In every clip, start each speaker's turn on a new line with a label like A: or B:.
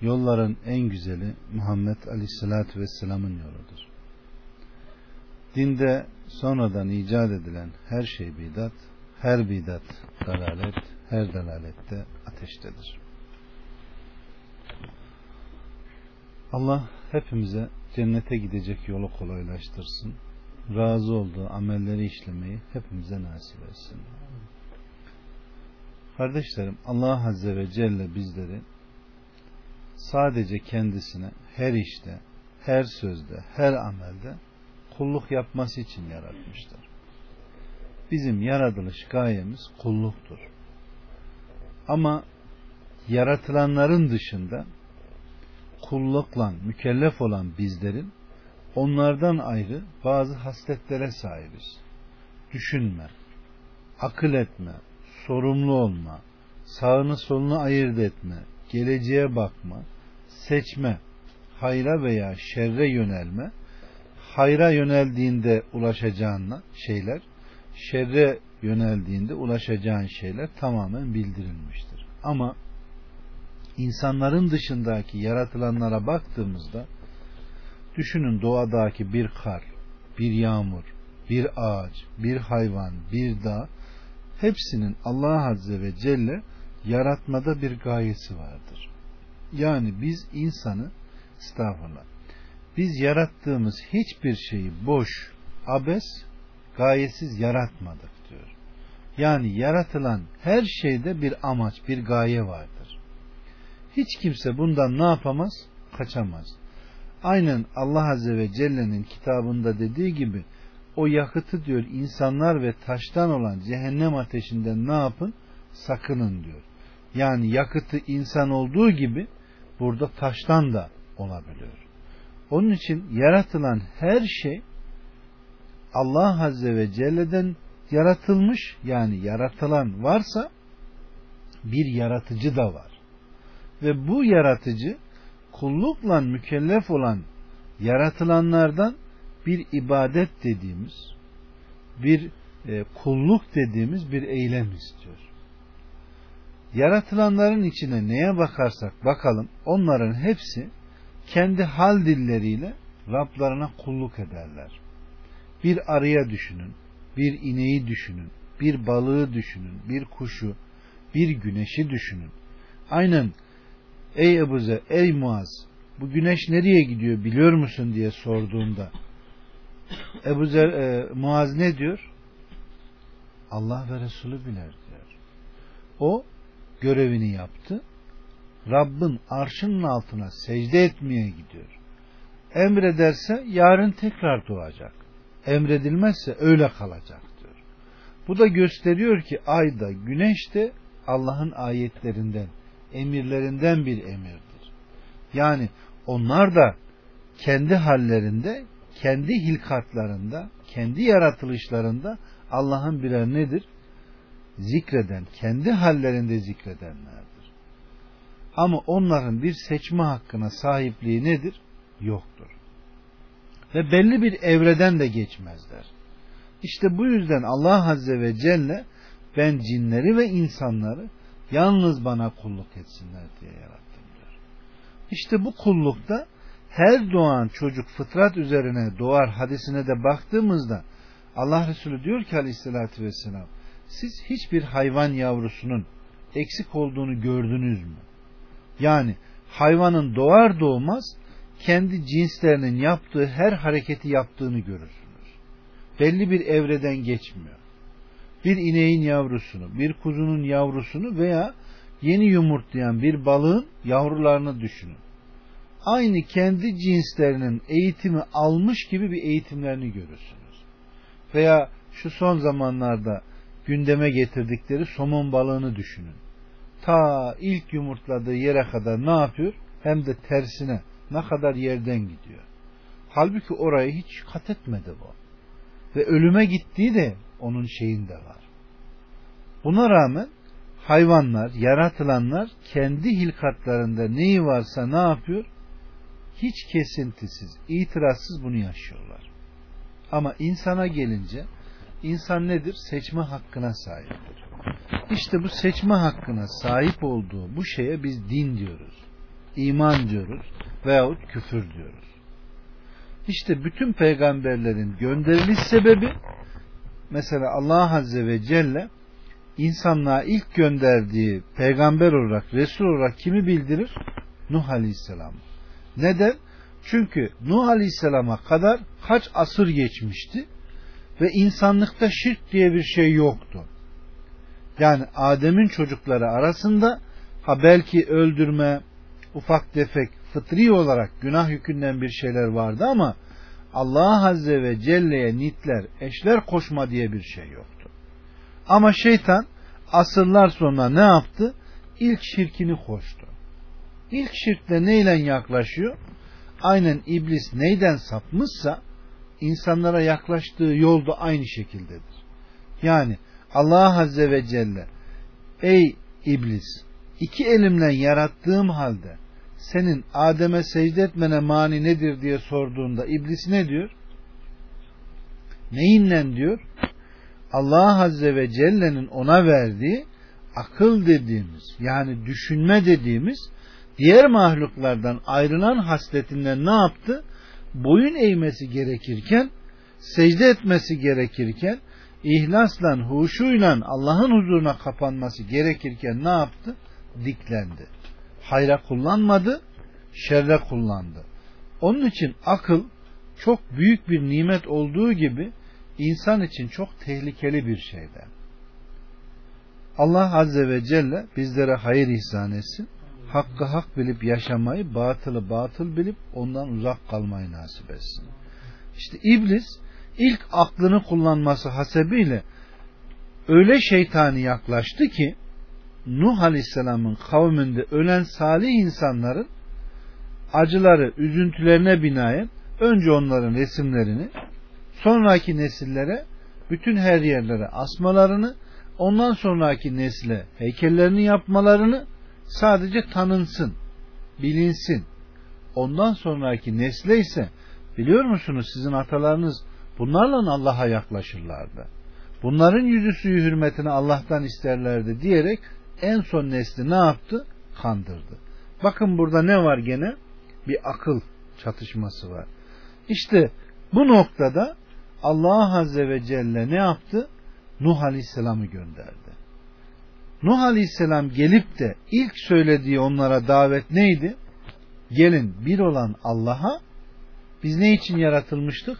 A: yolların en güzeli Muhammed Aleyhisselatü Vesselam'ın yoludur. Dinde sonradan icat edilen her şey bidat, her bidat dalalet, her dalalette ateştedir. Allah hepimize cennete gidecek yolu kolaylaştırsın. Razı olduğu amelleri işlemeyi hepimize nasip etsin. Kardeşlerim Allah Azze ve Celle bizleri sadece kendisine her işte, her sözde, her amelde kulluk yapması için yaratmıştır. Bizim yaratılış gayemiz kulluktur. Ama yaratılanların dışında kullukla mükellef olan bizlerin onlardan ayrı bazı hasletlere sahibiz. Düşünme, akıl etme, sorumlu olma, sağını solunu ayırt etme, geleceğe bakma, seçme, hayra veya şerre yönelme, hayra yöneldiğinde ulaşacağın şeyler, şerre yöneldiğinde ulaşacağın şeyler tamamen bildirilmiştir. Ama insanların dışındaki yaratılanlara baktığımızda düşünün doğadaki bir kar, bir yağmur, bir ağaç, bir hayvan, bir dağ hepsinin Allah Azze ve Celle yaratmada bir gayesi vardır. Yani biz insanı estağfurullah biz yarattığımız hiçbir şeyi boş, abes, gayesiz yaratmadık diyor. Yani yaratılan her şeyde bir amaç, bir gaye vardır. Hiç kimse bundan ne yapamaz? Kaçamaz. Aynen Allah Azze ve Celle'nin kitabında dediği gibi o yakıtı diyor insanlar ve taştan olan cehennem ateşinden ne yapın? Sakının diyor. Yani yakıtı insan olduğu gibi burada taştan da olabiliyor. Onun için yaratılan her şey Allah Azze ve Celle'den yaratılmış yani yaratılan varsa bir yaratıcı da var. Ve bu yaratıcı kullukla mükellef olan yaratılanlardan bir ibadet dediğimiz bir e, kulluk dediğimiz bir eylem istiyor. Yaratılanların içine neye bakarsak bakalım onların hepsi kendi hal dilleriyle Rablarına kulluk ederler. Bir arıya düşünün, bir ineği düşünün, bir balığı düşünün, bir kuşu, bir güneşi düşünün. Aynen ey Ebu ey Muaz bu güneş nereye gidiyor biliyor musun diye sorduğunda Ebu Zer, e, Muaz ne diyor? Allah ve Resulü bilir diyor. O görevini yaptı. Rabbin arşının altına secde etmeye gidiyor. Emrederse yarın tekrar doğacak. Emredilmezse öyle kalacak diyor. Bu da gösteriyor ki ayda, güneş de Allah'ın ayetlerinden, emirlerinden bir emirdir. Yani onlar da kendi hallerinde, kendi hilkatlarında, kendi yaratılışlarında Allah'ın birer nedir? Zikreden, kendi hallerinde zikredenlerdir. Ama onların bir seçme hakkına sahipliği nedir? Yoktur. Ve belli bir evreden de geçmezler. İşte bu yüzden Allah Azze ve Celle ben cinleri ve insanları yalnız bana kulluk etsinler diye yarattım diyor. İşte bu kullukta her doğan çocuk fıtrat üzerine doğar hadisine de baktığımızda Allah Resulü diyor ki aleyhissalatü vesselam siz hiçbir hayvan yavrusunun eksik olduğunu gördünüz mü? Yani hayvanın doğar doğmaz kendi cinslerinin yaptığı her hareketi yaptığını görürsünüz. Belli bir evreden geçmiyor. Bir ineğin yavrusunu, bir kuzunun yavrusunu veya yeni yumurtlayan bir balığın yavrularını düşünün. Aynı kendi cinslerinin eğitimi almış gibi bir eğitimlerini görürsünüz. Veya şu son zamanlarda gündeme getirdikleri somon balığını düşünün ta ilk yumurtladığı yere kadar ne yapıyor? Hem de tersine ne kadar yerden gidiyor. Halbuki orayı hiç kat etmedi bu. Ve ölüme gittiği de onun şeyinde var. Buna rağmen hayvanlar, yaratılanlar kendi hilkatlarında neyi varsa ne yapıyor? Hiç kesintisiz, itirazsız bunu yaşıyorlar. Ama insana gelince insan nedir? Seçme hakkına sahiptir. İşte bu seçme hakkına sahip olduğu bu şeye biz din diyoruz. iman diyoruz veyahut küfür diyoruz. İşte bütün peygamberlerin gönderiliş sebebi mesela Allah Azze ve Celle insanlığa ilk gönderdiği peygamber olarak, Resul olarak kimi bildirir? Nuh Aleyhisselam. Neden? Çünkü Nuh Aleyhisselam'a kadar kaç asır geçmişti ve insanlıkta şirk diye bir şey yoktu. Yani Adem'in çocukları arasında ha belki öldürme, ufak tefek, fıtri olarak günah yükünden bir şeyler vardı ama Allah Azze ve Celle'ye nitler, eşler koşma diye bir şey yoktu. Ama şeytan asırlar sonra ne yaptı? İlk şirkini koştu. İlk şirkle neyle yaklaşıyor? Aynen iblis neyden sapmışsa insanlara yaklaştığı yolda aynı şekildedir. Yani Allah Azze ve Celle ey iblis iki elimle yarattığım halde senin Adem'e secde etmene mani nedir diye sorduğunda iblis ne diyor? Neyinle diyor? Allah Azze ve Celle'nin ona verdiği akıl dediğimiz yani düşünme dediğimiz diğer mahluklardan ayrılan hasletinden ne yaptı? Boyun eğmesi gerekirken, secde etmesi gerekirken, ihlasla, huşuyla Allah'ın huzuruna kapanması gerekirken ne yaptı? Diklendi. Hayra kullanmadı, şerre kullandı. Onun için akıl çok büyük bir nimet olduğu gibi insan için çok tehlikeli bir şeyden. Allah Azze ve Celle bizlere hayır ihsan etsin. Hakkı hak bilip yaşamayı, batılı batıl bilip ondan uzak kalmayı nasip etsin. İşte iblis ilk aklını kullanması hasebiyle öyle şeytani yaklaştı ki Nuh Aleyhisselam'ın kavminde ölen salih insanların acıları, üzüntülerine binaen önce onların resimlerini sonraki nesillere bütün her yerlere asmalarını ondan sonraki nesle heykellerini yapmalarını sadece tanınsın, bilinsin. Ondan sonraki nesle ise biliyor musunuz sizin atalarınız bunlarla Allah'a yaklaşırlardı. Bunların yüzü suyu hürmetini Allah'tan isterlerdi diyerek en son nesli ne yaptı? Kandırdı. Bakın burada ne var gene? Bir akıl çatışması var. İşte bu noktada Allah Azze ve Celle ne yaptı? Nuh Aleyhisselam'ı gönderdi. Nuh Aleyhisselam gelip de ilk söylediği onlara davet neydi? Gelin bir olan Allah'a biz ne için yaratılmıştık?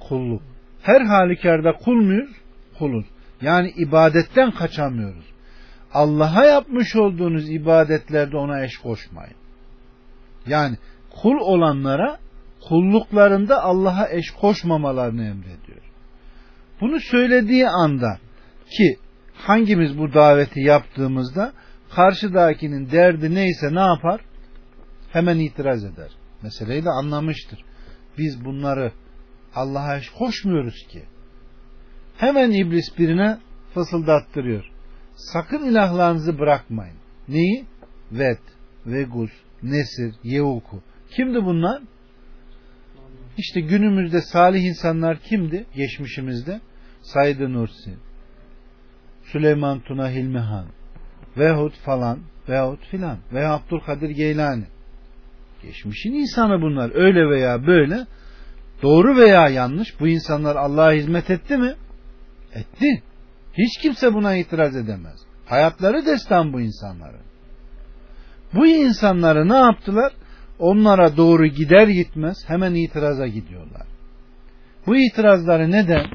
A: Kulluk. Her halükarda kul muyuz? Kuluz. Yani ibadetten kaçamıyoruz. Allah'a yapmış olduğunuz ibadetlerde ona eş koşmayın. Yani kul olanlara kulluklarında Allah'a eş koşmamalarını emrediyor. Bunu söylediği anda ki hangimiz bu daveti yaptığımızda karşıdakinin derdi neyse ne yapar? Hemen itiraz eder. Meseleyi de anlamıştır. Biz bunları Allah'a koşmuyoruz ki. Hemen iblis birine fısıldattırıyor. Sakın ilahlarınızı bırakmayın. Neyi? Vet, Vegus, Nesir, Yeuku. Kimdi bunlar? İşte günümüzde salih insanlar kimdi? Geçmişimizde Said Nursi, Süleyman Tuna Hilmihan veyahut falan veyahut filan veya Abdülkadir Geylani. Geçmişin insanı bunlar. Öyle veya böyle doğru veya yanlış bu insanlar Allah'a hizmet etti mi? Etti. Hiç kimse buna itiraz edemez. Hayatları destan bu insanların. Bu insanları ne yaptılar? Onlara doğru gider gitmez hemen itiraza gidiyorlar. Bu itirazları neden?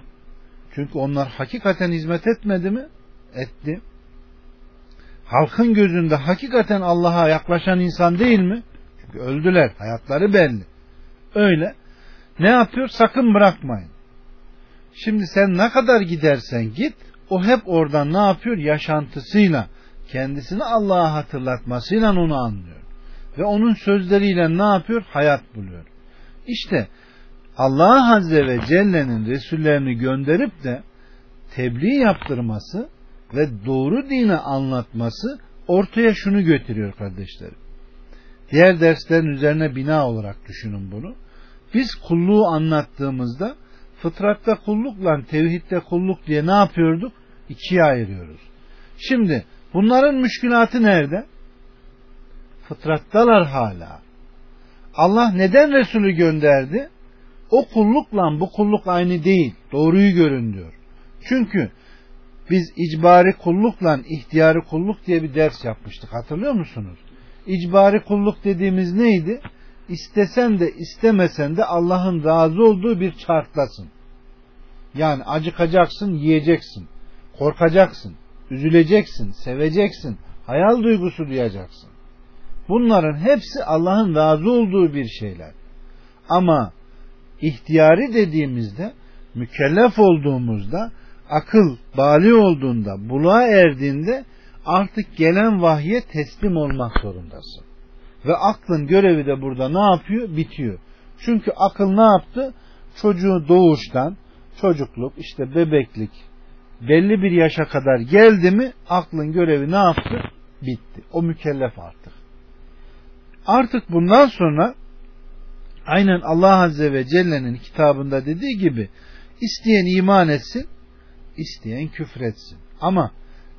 A: Çünkü onlar hakikaten hizmet etmedi mi? Etti. Halkın gözünde hakikaten Allah'a yaklaşan insan değil mi? Çünkü öldüler. Hayatları belli. Öyle. Ne yapıyor? Sakın bırakmayın. Şimdi sen ne kadar gidersen git o hep oradan ne yapıyor? Yaşantısıyla kendisini Allah'a hatırlatmasıyla onu anlıyor. Ve onun sözleriyle ne yapıyor? Hayat buluyor. İşte Allah Azze ve Celle'nin Resullerini gönderip de tebliğ yaptırması ve doğru dini anlatması ortaya şunu götürüyor kardeşlerim. Diğer derslerin üzerine bina olarak düşünün bunu. Biz kulluğu anlattığımızda fıtratta kullukla tevhidde kulluk diye ne yapıyorduk? İkiye ayırıyoruz. Şimdi bunların müşkülatı nerede? Fıtrattalar hala. Allah neden Resulü gönderdi? O kullukla bu kulluk aynı değil. Doğruyu görün diyor. Çünkü biz icbari kullukla ihtiyari kulluk diye bir ders yapmıştık. Hatırlıyor musunuz? İcbari kulluk dediğimiz neydi? İstesen de istemesen de Allah'ın razı olduğu bir çarklasın. Yani acıkacaksın, yiyeceksin. Korkacaksın, üzüleceksin, seveceksin, hayal duygusu duyacaksın. Bunların hepsi Allah'ın razı olduğu bir şeyler. Ama ihtiyari dediğimizde mükellef olduğumuzda akıl bali olduğunda buluğa erdiğinde artık gelen vahye teslim olmak zorundasın. Ve aklın görevi de burada ne yapıyor? Bitiyor. Çünkü akıl ne yaptı? Çocuğu doğuştan çocukluk işte bebeklik belli bir yaşa kadar geldi mi aklın görevi ne yaptı? Bitti. O mükellef artık. Artık bundan sonra aynen Allah Azze ve Celle'nin kitabında dediği gibi isteyen iman etsin, isteyen küfretsin. Ama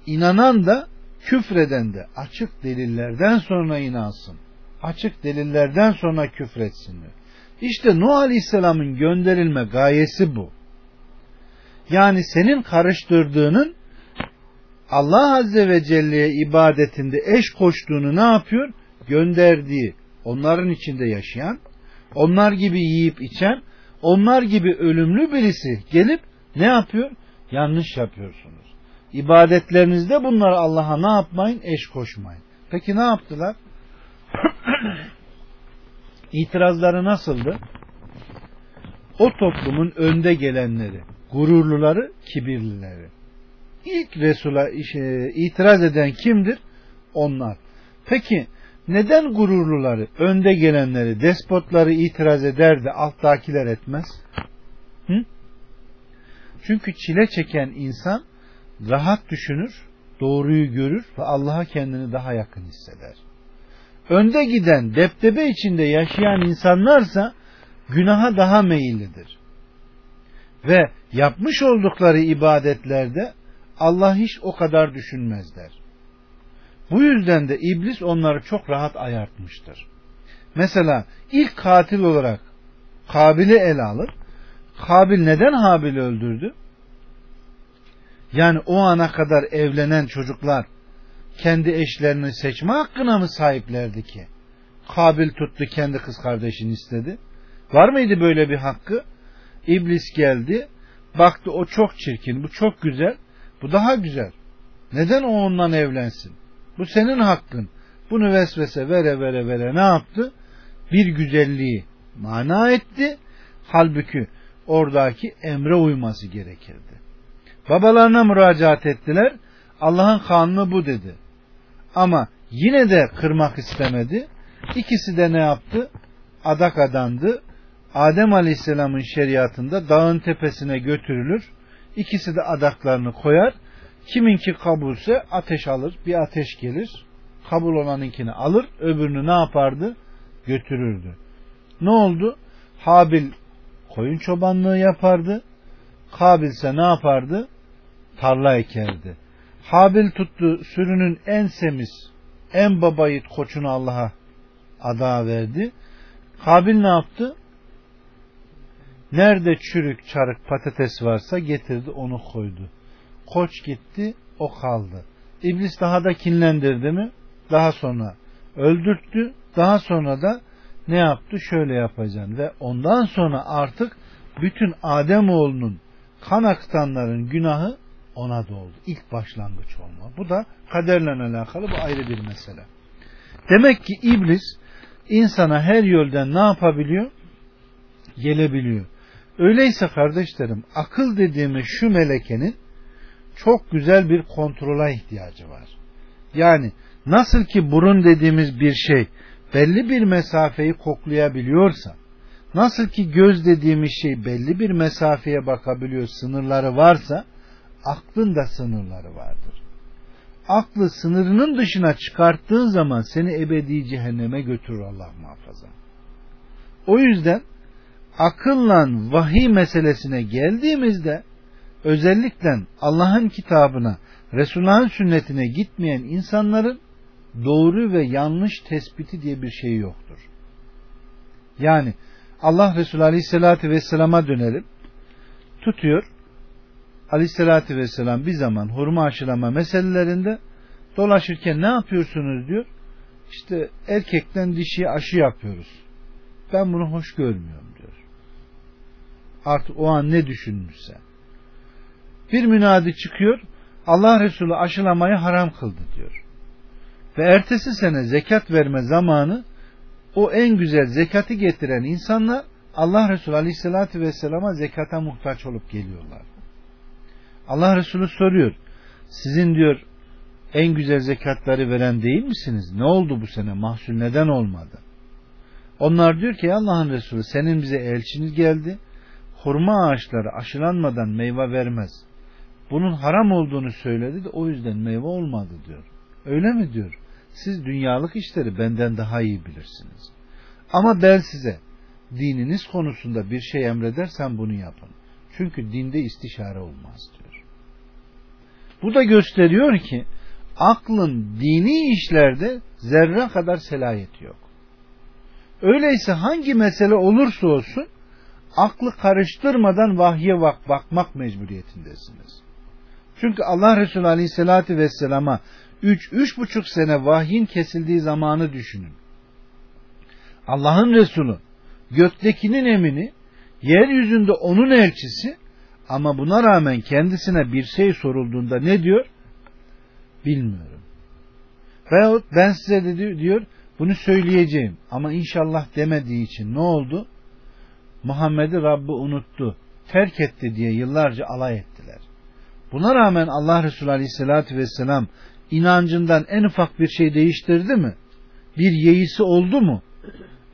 A: inanan da küfreden de açık delillerden sonra inansın. Açık delillerden sonra küfretsin diyor. İşte Nuh Aleyhisselam'ın gönderilme gayesi bu. Yani senin karıştırdığının Allah Azze ve Celle'ye ibadetinde eş koştuğunu ne yapıyor? Gönderdiği, onların içinde yaşayan, onlar gibi yiyip içen, onlar gibi ölümlü birisi gelip ne yapıyor? Yanlış yapıyorsunuz. İbadetlerinizde bunları Allah'a ne yapmayın? Eş koşmayın. Peki ne yaptılar? İtirazları nasıldı? O toplumun önde gelenleri, gururluları, kibirlileri. İlk Resul'a itiraz eden kimdir? Onlar. Peki neden gururluları, önde gelenleri, despotları itiraz eder de alttakiler etmez? Çünkü çile çeken insan rahat düşünür, doğruyu görür ve Allah'a kendini daha yakın hisseder. Önde giden, deptebe içinde yaşayan insanlarsa günaha daha meyillidir. Ve yapmış oldukları ibadetlerde Allah hiç o kadar düşünmezler. Bu yüzden de iblis onları çok rahat ayartmıştır. Mesela ilk katil olarak Kabil'i ele alır. Kabil neden Habil'i öldürdü? Yani o ana kadar evlenen çocuklar kendi eşlerini seçme hakkına mı sahiplerdi ki? Kabil tuttu kendi kız kardeşini istedi. Var mıydı böyle bir hakkı? İblis geldi. Baktı o çok çirkin, bu çok güzel, bu daha güzel. Neden o ondan evlensin? Bu senin hakkın. Bunu vesvese vere vere vere ne yaptı? Bir güzelliği mana etti. Halbuki oradaki emre uyması gerekirdi. Babalarına müracaat ettiler. Allah'ın kanunu bu dedi. Ama yine de kırmak istemedi. İkisi de ne yaptı? Adak adandı. Adem Aleyhisselam'ın şeriatında dağın tepesine götürülür. İkisi de adaklarını koyar. Kiminki kabulse ateş alır. Bir ateş gelir. Kabul olanınkini alır. Öbürünü ne yapardı? Götürürdü. Ne oldu? Habil koyun çobanlığı yapardı. Kabil ise ne yapardı? Tarla ekerdi. Habil tuttu sürünün en semiz, en babayit koçunu Allah'a ada verdi. Kabil ne yaptı? Nerede çürük, çarık, patates varsa getirdi onu koydu. Koç gitti, o kaldı. İblis daha da kinlendirdi mi? Daha sonra öldürttü. Daha sonra da ne yaptı? Şöyle yapacaksın. Ve ondan sonra artık bütün Adem oğlunun kan akıtanların günahı ona doldu. İlk başlangıç olma. Bu da kaderle alakalı bu ayrı bir mesele. Demek ki iblis insana her yoldan ne yapabiliyor? Gelebiliyor. Öyleyse kardeşlerim akıl dediğimiz şu melekenin çok güzel bir kontrola ihtiyacı var. Yani nasıl ki burun dediğimiz bir şey belli bir mesafeyi koklayabiliyorsa, nasıl ki göz dediğimiz şey belli bir mesafeye bakabiliyor, sınırları varsa, aklın da sınırları vardır. Aklı sınırının dışına çıkarttığın zaman seni ebedi cehenneme götürür Allah muhafaza. O yüzden akılla vahiy meselesine geldiğimizde özellikle Allah'ın kitabına, Resulullah'ın sünnetine gitmeyen insanların doğru ve yanlış tespiti diye bir şey yoktur. Yani Allah Resulü Aleyhisselatü Vesselam'a dönelim. Tutuyor. Aleyhisselatü Vesselam bir zaman hurma aşılama meselelerinde dolaşırken ne yapıyorsunuz diyor. İşte erkekten dişiye aşı yapıyoruz. Ben bunu hoş görmüyorum diyor. Artık o an ne düşünmüşse. Bir münadi çıkıyor. Allah Resulü aşılamayı haram kıldı diyor. Ve ertesi sene zekat verme zamanı o en güzel zekatı getiren insanlar Allah Resulü Aleyhisselatü Vesselam'a zekata muhtaç olup geliyorlar. Allah Resulü soruyor. Sizin diyor en güzel zekatları veren değil misiniz? Ne oldu bu sene? Mahsul neden olmadı? Onlar diyor ki Allah'ın Resulü senin bize elçiniz geldi. Hurma ağaçları aşılanmadan meyve vermez. Bunun haram olduğunu söyledi de o yüzden meyve olmadı diyor. Öyle mi diyor? Siz dünyalık işleri benden daha iyi bilirsiniz. Ama ben size dininiz konusunda bir şey emredersem bunu yapın. Çünkü dinde istişare olmaz diyor. Bu da gösteriyor ki aklın dini işlerde zerre kadar selayeti yok. Öyleyse hangi mesele olursa olsun aklı karıştırmadan vahye bak bakmak mecburiyetindesiniz. Çünkü Allah Resulü Aleyhisselatü Vesselam'a 3-3,5 sene vahyin kesildiği zamanı düşünün. Allah'ın Resulü göktekinin emini yeryüzünde onun elçisi ama buna rağmen kendisine bir şey sorulduğunda ne diyor? Bilmiyorum. Veyahut ben size de diyor bunu söyleyeceğim ama inşallah demediği için ne oldu? Muhammed'i Rabbi unuttu, terk etti diye yıllarca alay ettiler. Buna rağmen Allah Resulü Aleyhisselatü Vesselam inancından en ufak bir şey değiştirdi mi? Bir yeisi oldu mu?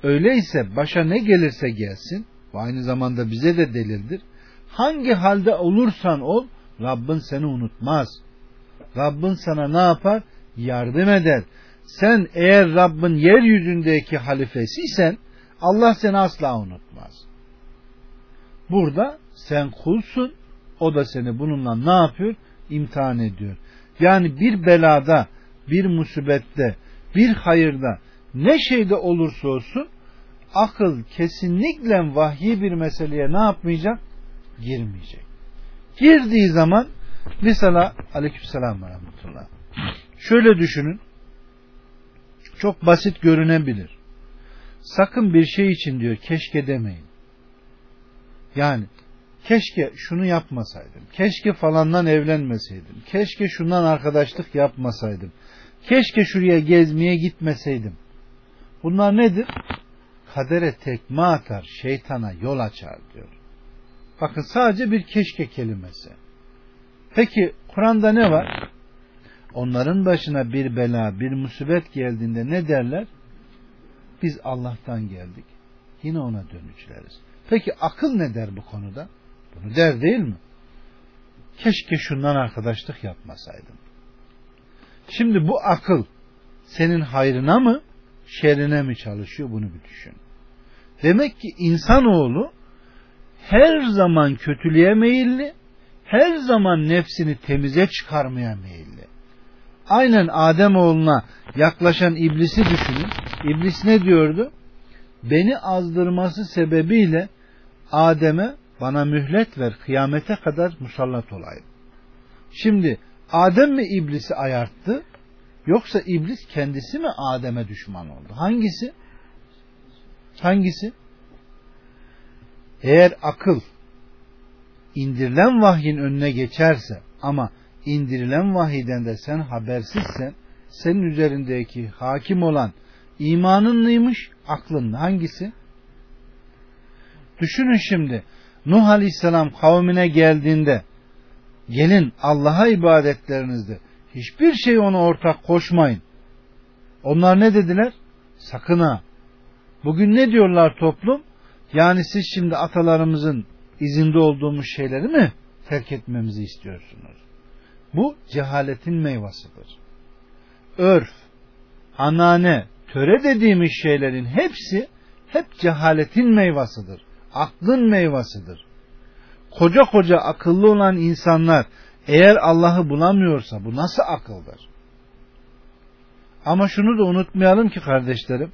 A: Öyleyse başa ne gelirse gelsin, bu aynı zamanda bize de delildir. Hangi halde olursan ol, Rabbin seni unutmaz. Rabbin sana ne yapar? Yardım eder. Sen eğer Rabbin yeryüzündeki halifesiysen, Allah seni asla unutmaz. Burada sen kulsun, o da seni bununla ne yapıyor? İmtihan ediyor. Yani bir belada, bir musibette, bir hayırda, ne şeyde olursa olsun akıl kesinlikle vahyi bir meseleye ne yapmayacak? Girmeyecek. Girdiği zaman mesela aleykümselam ve rahmetullah. Şöyle düşünün. Çok basit görünebilir. Sakın bir şey için diyor keşke demeyin. Yani keşke şunu yapmasaydım. Keşke falandan evlenmeseydim. Keşke şundan arkadaşlık yapmasaydım. Keşke şuraya gezmeye gitmeseydim. Bunlar nedir? Kadere tekme atar, şeytana yol açar diyor. Bakın sadece bir keşke kelimesi. Peki Kur'an'da ne var? Onların başına bir bela, bir musibet geldiğinde ne derler? Biz Allah'tan geldik. Yine ona dönüşleriz. Peki akıl ne der bu konuda? Bunu der değil mi? Keşke şundan arkadaşlık yapmasaydım. Şimdi bu akıl senin hayrına mı, şerrine mi çalışıyor bunu bir düşün. Demek ki insanoğlu her zaman kötülüğe meyilli, her zaman nefsini temize çıkarmaya meyilli. Aynen Adem oğluna yaklaşan iblisi düşünün. İblis ne diyordu? Beni azdırması sebebiyle Adem'e bana mühlet ver kıyamete kadar musallat olayım. Şimdi Adem mi iblisi ayarttı yoksa iblis kendisi mi Adem'e düşman oldu? Hangisi? Hangisi? Eğer akıl indirilen vahyin önüne geçerse ama indirilen vahiden de sen habersizsen senin üzerindeki hakim olan imanın mıymış aklın hangisi? Düşünün şimdi Nuh Aleyhisselam kavmine geldiğinde gelin Allah'a ibadetlerinizde hiçbir şey ona ortak koşmayın. Onlar ne dediler? Sakın ha. Bugün ne diyorlar toplum? Yani siz şimdi atalarımızın izinde olduğumuz şeyleri mi terk etmemizi istiyorsunuz? Bu cehaletin meyvasıdır. Örf, anane, töre dediğimiz şeylerin hepsi hep cehaletin meyvasıdır. Aklın meyvasıdır. Koca koca akıllı olan insanlar eğer Allah'ı bulamıyorsa bu nasıl akıldır? Ama şunu da unutmayalım ki kardeşlerim,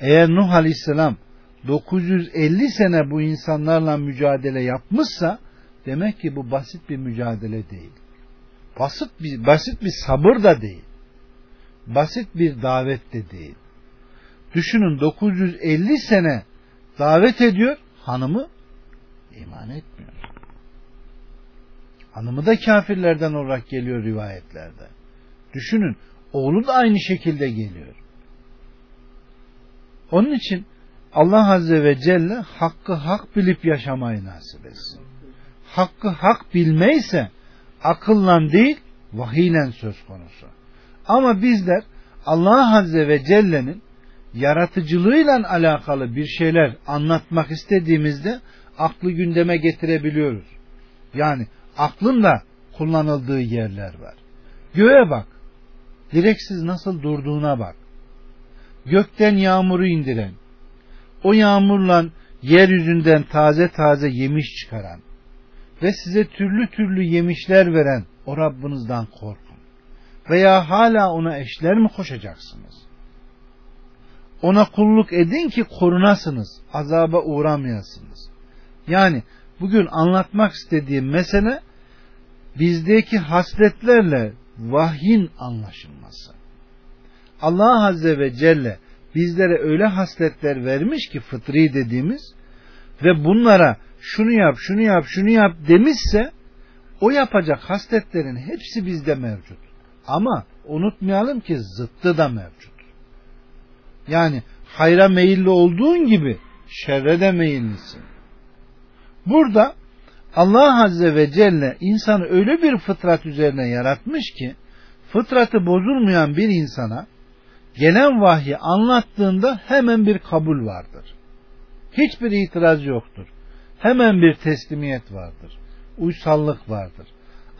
A: eğer Nuh Aleyhisselam 950 sene bu insanlarla mücadele yapmışsa demek ki bu basit bir mücadele değil. Basit bir, basit bir sabır da değil. Basit bir davet de değil. Düşünün 950 sene davet ediyor, hanımı iman etmiyor. Hanımı da kafirlerden olarak geliyor rivayetlerde. Düşünün, oğlu da aynı şekilde geliyor. Onun için Allah Azze ve Celle hakkı hak bilip yaşamayı nasip etsin. Hakkı hak bilmeyse akılla değil vahiyle söz konusu. Ama bizler Allah Azze ve Celle'nin yaratıcılığıyla alakalı bir şeyler anlatmak istediğimizde aklı gündeme getirebiliyoruz. Yani aklın da kullanıldığı yerler var. Göğe bak. Direksiz nasıl durduğuna bak. Gökten yağmuru indiren, o yağmurla yeryüzünden taze taze yemiş çıkaran ve size türlü türlü yemişler veren o Rabbinizden korkun. Veya hala ona eşler mi koşacaksınız? Ona kulluk edin ki korunasınız, azaba uğramayasınız. Yani bugün anlatmak istediğim mesele bizdeki hasletlerle vahyin anlaşılması. Allah Azze ve Celle bizlere öyle hasletler vermiş ki fıtri dediğimiz ve bunlara şunu yap, şunu yap, şunu yap demişse o yapacak hasletlerin hepsi bizde mevcut. Ama unutmayalım ki zıttı da mevcut. Yani hayra meyilli olduğun gibi şerre de meyillisin. Burada Allah Azze ve Celle insanı öyle bir fıtrat üzerine yaratmış ki fıtratı bozulmayan bir insana gelen vahyi anlattığında hemen bir kabul vardır. Hiçbir itiraz yoktur. Hemen bir teslimiyet vardır. Uysallık vardır.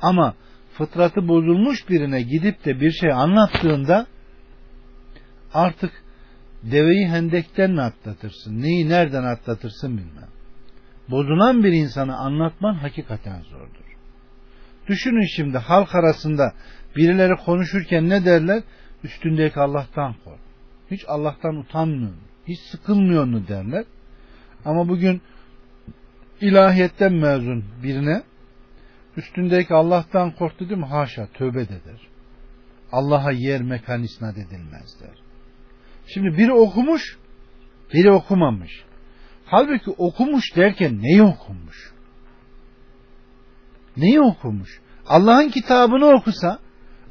A: Ama fıtratı bozulmuş birine gidip de bir şey anlattığında artık deveyi hendekten mi atlatırsın? Neyi nereden atlatırsın bilmem. Bozulan bir insanı anlatman hakikaten zordur. Düşünün şimdi halk arasında birileri konuşurken ne derler? üstündeki Allah'tan kork. Hiç Allah'tan utanmıyor. Hiç sıkılmıyor mu derler. Ama bugün ilahiyetten mezun birine üstündeki Allah'tan kork dedim haşa tövbe der. Allah'a yer mekan isnat edilmez der. Şimdi biri okumuş, biri okumamış. Halbuki okumuş derken neyi okumuş? Neyi okumuş? Allah'ın kitabını okusa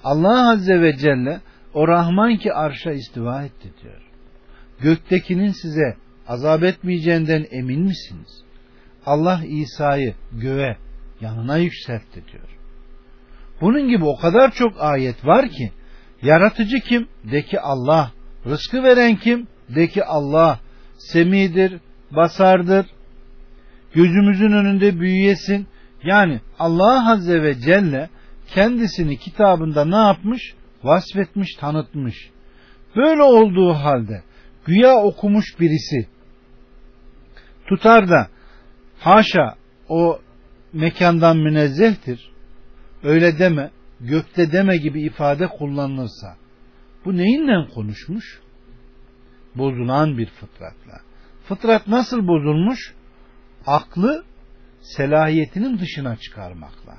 A: Allah Azze ve Celle o Rahman ki arşa istiva etti diyor. Göktekinin size azap etmeyeceğinden emin misiniz? Allah İsa'yı göğe yanına yükseltti diyor. Bunun gibi o kadar çok ayet var ki yaratıcı kim? De ki Allah. Rızkı veren kim? De ki Allah. Semidir, basardır. Gözümüzün önünde büyüyesin. Yani Allah Azze ve Celle kendisini kitabında ne yapmış? vasfetmiş, tanıtmış. Böyle olduğu halde güya okumuş birisi tutar da haşa o mekandan münezzehtir. Öyle deme, gökte deme gibi ifade kullanılırsa bu neyinle konuşmuş? Bozulan bir fıtratla. Fıtrat nasıl bozulmuş? Aklı selahiyetinin dışına çıkarmakla.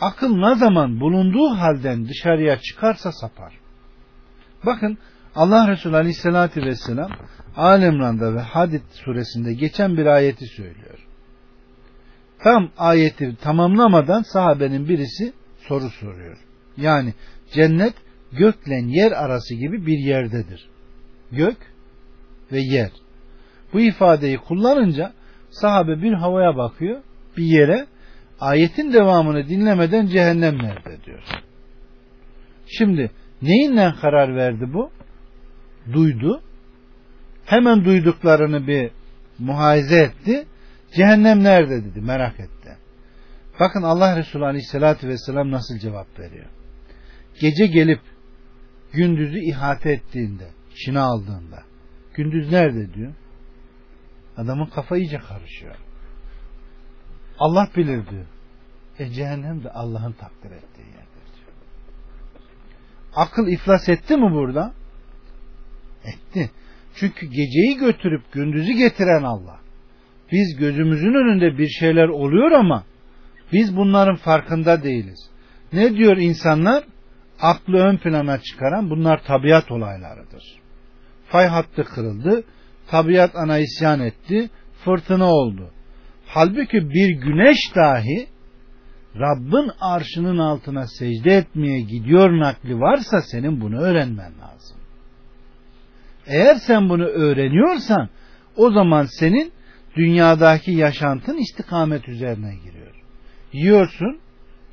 A: Akıl ne zaman bulunduğu halden dışarıya çıkarsa sapar. Bakın Allah Resulü Aleyhisselatü Vesselam Alemran'da ve Hadid suresinde geçen bir ayeti söylüyor. Tam ayeti tamamlamadan sahabenin birisi soru soruyor. Yani cennet gökle yer arası gibi bir yerdedir. Gök ve yer. Bu ifadeyi kullanınca sahabe bir havaya bakıyor, bir yere ayetin devamını dinlemeden cehennem nerede diyor. Şimdi neyinle karar verdi bu? Duydu, Hemen duyduklarını bir muhayize etti. Cehennem nerede dedi merak etti. Bakın Allah Resulü Aleyhisselatü Vesselam nasıl cevap veriyor. Gece gelip gündüzü ihate ettiğinde, içine aldığında, gündüz nerede diyor? Adamın kafa iyice karışıyor. Allah bilir diyor. E cehennem de Allah'ın takdir ettiği yerdir diyor. Akıl iflas etti mi burada? Etti. Çünkü geceyi götürüp gündüzü getiren Allah. Biz gözümüzün önünde bir şeyler oluyor ama biz bunların farkında değiliz. Ne diyor insanlar? Aklı ön plana çıkaran bunlar tabiat olaylarıdır. Fay hattı kırıldı, tabiat ana isyan etti, fırtına oldu. Halbuki bir güneş dahi Rabbin arşının altına secde etmeye gidiyor nakli varsa senin bunu öğrenmen lazım. Eğer sen bunu öğreniyorsan o zaman senin dünyadaki yaşantın istikamet üzerine giriyor. Yiyorsun,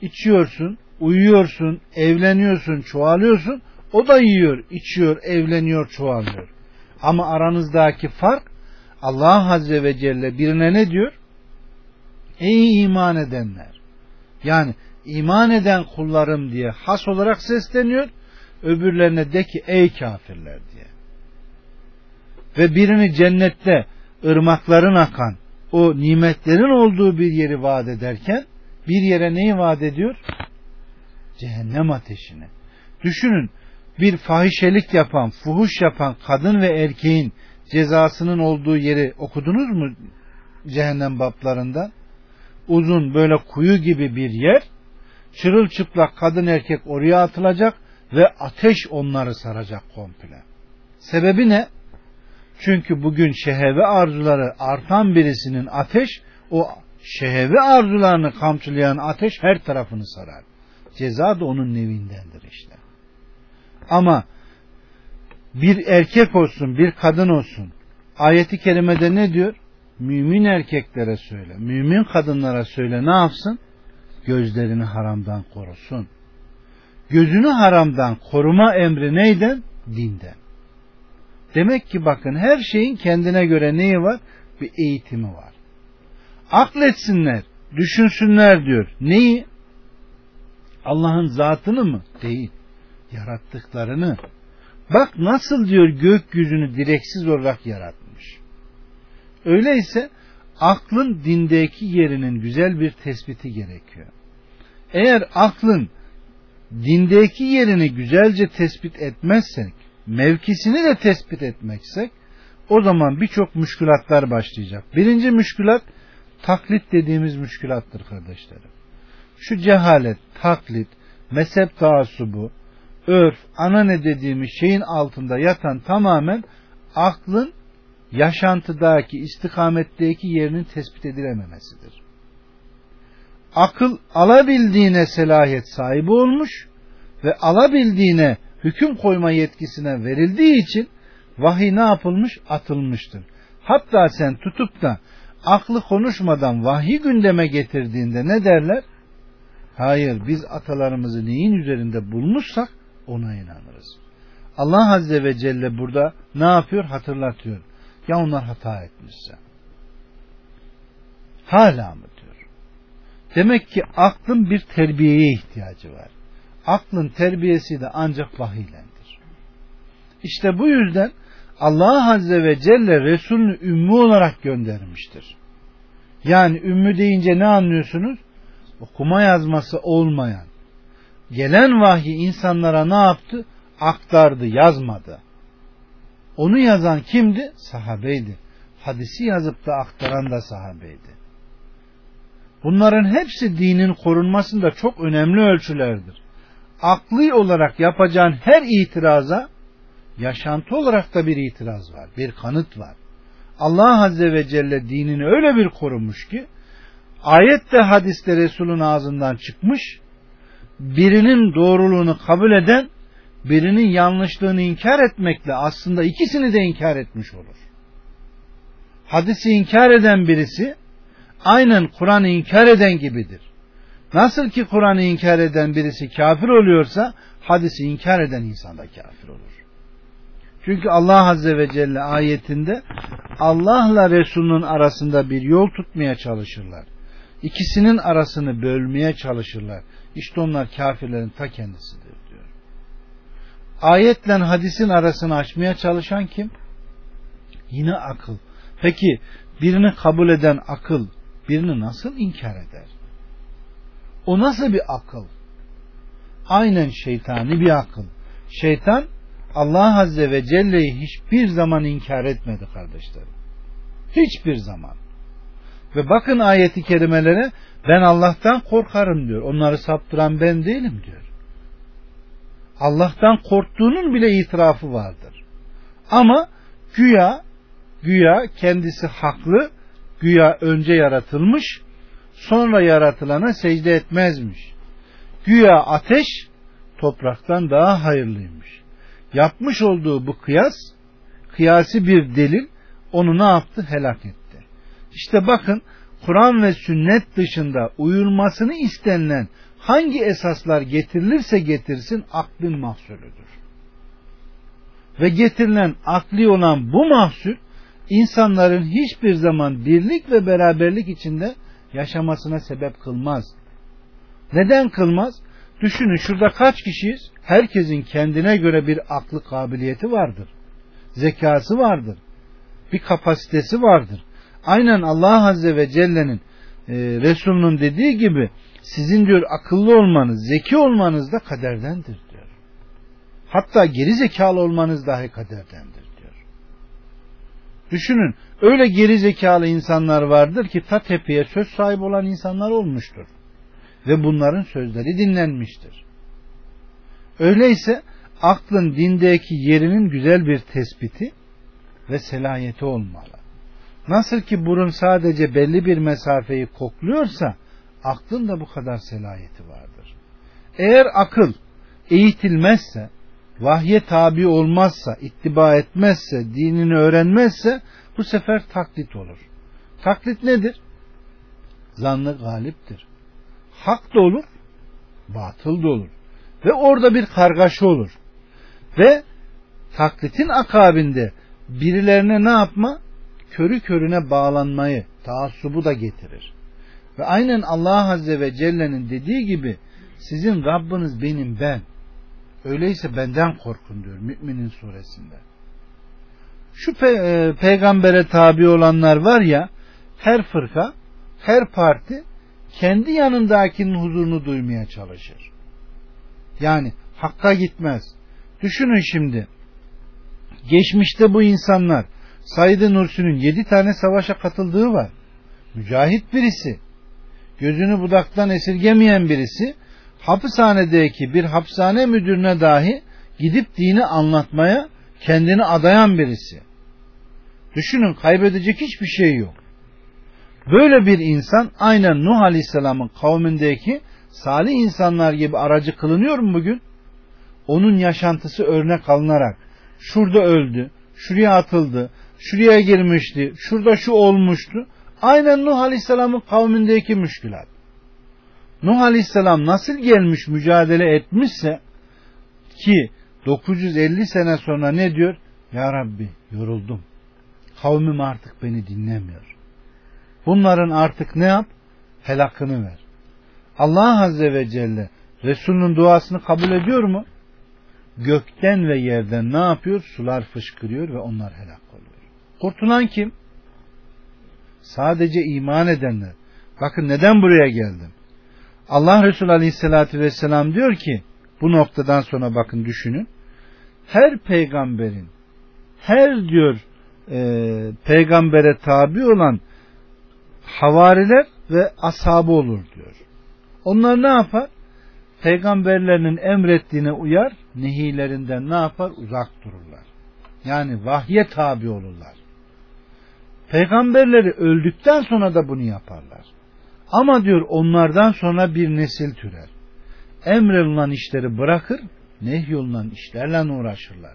A: içiyorsun, uyuyorsun, evleniyorsun, çoğalıyorsun. O da yiyor, içiyor, evleniyor, çoğalıyor. Ama aranızdaki fark Allah Azze ve Celle birine ne diyor? Ey iman edenler! Yani iman eden kullarım diye has olarak sesleniyor. Öbürlerine de ki ey kafirler diye. Ve birini cennette ırmakların akan o nimetlerin olduğu bir yeri vaat ederken bir yere neyi vaat ediyor? Cehennem ateşini. Düşünün bir fahişelik yapan, fuhuş yapan kadın ve erkeğin cezasının olduğu yeri okudunuz mu cehennem bablarında? Uzun böyle kuyu gibi bir yer, çırılçıplak kadın erkek oraya atılacak ve ateş onları saracak komple. Sebebi ne? Çünkü bugün şehevi arzuları artan birisinin ateş, o şehevi arzularını kamçılayan ateş her tarafını sarar. Ceza da onun nevindendir işte. Ama bir erkek olsun, bir kadın olsun. Ayeti kerimede ne diyor? Mümin erkeklere söyle, mümin kadınlara söyle ne yapsın? Gözlerini haramdan korusun. Gözünü haramdan koruma emri neyden? Dinden. Demek ki bakın her şeyin kendine göre neyi var? Bir eğitimi var. Akletsinler, düşünsünler diyor. Neyi? Allah'ın zatını mı? Değil. Yarattıklarını. Bak nasıl diyor gökyüzünü direksiz olarak yaratmış. Öyleyse aklın dindeki yerinin güzel bir tespiti gerekiyor. Eğer aklın dindeki yerini güzelce tespit etmezsek, mevkisini de tespit etmeksek, o zaman birçok müşkülatlar başlayacak. Birinci müşkülat taklit dediğimiz müşkülattır kardeşlerim. Şu cehalet, taklit, mezhep taassubu, örf, ana ne dediğimiz şeyin altında yatan tamamen aklın yaşantıdaki, istikametteki yerinin tespit edilememesidir. Akıl alabildiğine selahiyet sahibi olmuş ve alabildiğine hüküm koyma yetkisine verildiği için vahiy ne yapılmış? Atılmıştır. Hatta sen tutup da aklı konuşmadan vahyi gündeme getirdiğinde ne derler? Hayır biz atalarımızı neyin üzerinde bulmuşsak ona inanırız. Allah Azze ve Celle burada ne yapıyor? Hatırlatıyor. Ya onlar hata etmişse? Hala mı diyor? Demek ki aklın bir terbiyeye ihtiyacı var. Aklın terbiyesi de ancak vahiylendir. İşte bu yüzden Allah Azze ve Celle Resulünü ümmü olarak göndermiştir. Yani ümmü deyince ne anlıyorsunuz? Okuma yazması olmayan. Gelen vahyi insanlara ne yaptı? Aktardı, yazmadı. Onu yazan kimdi? Sahabeydi. Hadisi yazıp da aktaran da sahabeydi. Bunların hepsi dinin korunmasında çok önemli ölçülerdir. Akli olarak yapacağın her itiraza yaşantı olarak da bir itiraz var, bir kanıt var. Allah Azze ve Celle dinini öyle bir korumuş ki ayette hadiste Resul'ün ağzından çıkmış birinin doğruluğunu kabul eden birinin yanlışlığını inkar etmekle aslında ikisini de inkar etmiş olur. Hadisi inkar eden birisi aynen Kur'an'ı inkar eden gibidir. Nasıl ki Kur'an'ı inkar eden birisi kafir oluyorsa hadisi inkar eden insan da kafir olur. Çünkü Allah Azze ve Celle ayetinde Allah'la Resul'ün arasında bir yol tutmaya çalışırlar. İkisinin arasını bölmeye çalışırlar. İşte onlar kafirlerin ta kendisidir diyor. Ayetle hadisin arasını açmaya çalışan kim? Yine akıl. Peki birini kabul eden akıl birini nasıl inkar eder? O nasıl bir akıl? Aynen şeytani bir akıl. Şeytan Allah Azze ve Celle'yi hiçbir zaman inkar etmedi kardeşlerim. Hiçbir zaman. Ve bakın ayeti kerimelere ben Allah'tan korkarım diyor. Onları saptıran ben değilim diyor. Allah'tan korktuğunun bile itirafı vardır. Ama güya güya kendisi haklı, güya önce yaratılmış, sonra yaratılana secde etmezmiş. Güya ateş topraktan daha hayırlıymış. Yapmış olduğu bu kıyas, kıyasi bir delil onu ne yaptı? Helak etti. İşte bakın Kur'an ve sünnet dışında uyulmasını istenilen hangi esaslar getirilirse getirsin aklın mahsulüdür. Ve getirilen akli olan bu mahsul insanların hiçbir zaman birlik ve beraberlik içinde yaşamasına sebep kılmaz. Neden kılmaz? Düşünün şurada kaç kişiyiz? Herkesin kendine göre bir aklı kabiliyeti vardır. Zekası vardır. Bir kapasitesi vardır. Aynen Allah Azze ve Celle'nin e, Resulünün dediği gibi sizin diyor akıllı olmanız, zeki olmanız da kaderdendir diyor. Hatta geri zekalı olmanız dahi kaderdendir diyor. Düşünün öyle geri zekalı insanlar vardır ki ta tepeye söz sahibi olan insanlar olmuştur. Ve bunların sözleri dinlenmiştir. Öyleyse aklın dindeki yerinin güzel bir tespiti ve selayeti olmalı. Nasıl ki burun sadece belli bir mesafeyi kokluyorsa aklın da bu kadar selayeti vardır. Eğer akıl eğitilmezse, vahye tabi olmazsa, ittiba etmezse, dinini öğrenmezse bu sefer taklit olur. Taklit nedir? Zanlı galiptir. Hak da olur, batıl da olur. Ve orada bir kargaşa olur. Ve taklitin akabinde birilerine ne yapma? Körü körüne bağlanmayı, taassubu da getirir. Ve aynen Allah Azze ve Celle'nin dediği gibi sizin Rabbiniz benim ben. Öyleyse benden korkun diyor Müminin suresinde. Şu pe e, peygambere tabi olanlar var ya her fırka, her parti kendi yanındakinin huzurunu duymaya çalışır. Yani hakka gitmez. Düşünün şimdi. Geçmişte bu insanlar Said Nursi'nin yedi tane savaşa katıldığı var. Mücahit birisi. Gözünü budaktan esirgemeyen birisi hapishanedeki bir hapishane müdürüne dahi gidip dini anlatmaya kendini adayan birisi. Düşünün kaybedecek hiçbir şey yok. Böyle bir insan aynen Nuh Aleyhisselam'ın kavmindeki salih insanlar gibi aracı kılınıyor mu bugün? Onun yaşantısı örnek alınarak şurada öldü, şuraya atıldı, şuraya girmişti, şurada şu olmuştu. Aynen Nuh Aleyhisselam'ın kavmindeki müşkülat. Nuh Aleyhisselam nasıl gelmiş mücadele etmişse ki 950 sene sonra ne diyor? Ya Rabbi yoruldum. Kavmim artık beni dinlemiyor. Bunların artık ne yap? Helakını ver. Allah Azze ve Celle Resulünün duasını kabul ediyor mu? Gökten ve yerden ne yapıyor? Sular fışkırıyor ve onlar helak. Kurtulan kim? Sadece iman edenler. Bakın neden buraya geldim? Allah Resulü Aleyhisselatü Vesselam diyor ki bu noktadan sonra bakın düşünün. Her peygamberin her diyor e, peygambere tabi olan havariler ve ashabı olur diyor. Onlar ne yapar? Peygamberlerinin emrettiğine uyar, nehilerinden ne yapar? Uzak dururlar. Yani vahye tabi olurlar. Peygamberleri öldükten sonra da bunu yaparlar. Ama diyor onlardan sonra bir nesil türer. Emrolunan işleri bırakır, nehyolunan işlerle uğraşırlar.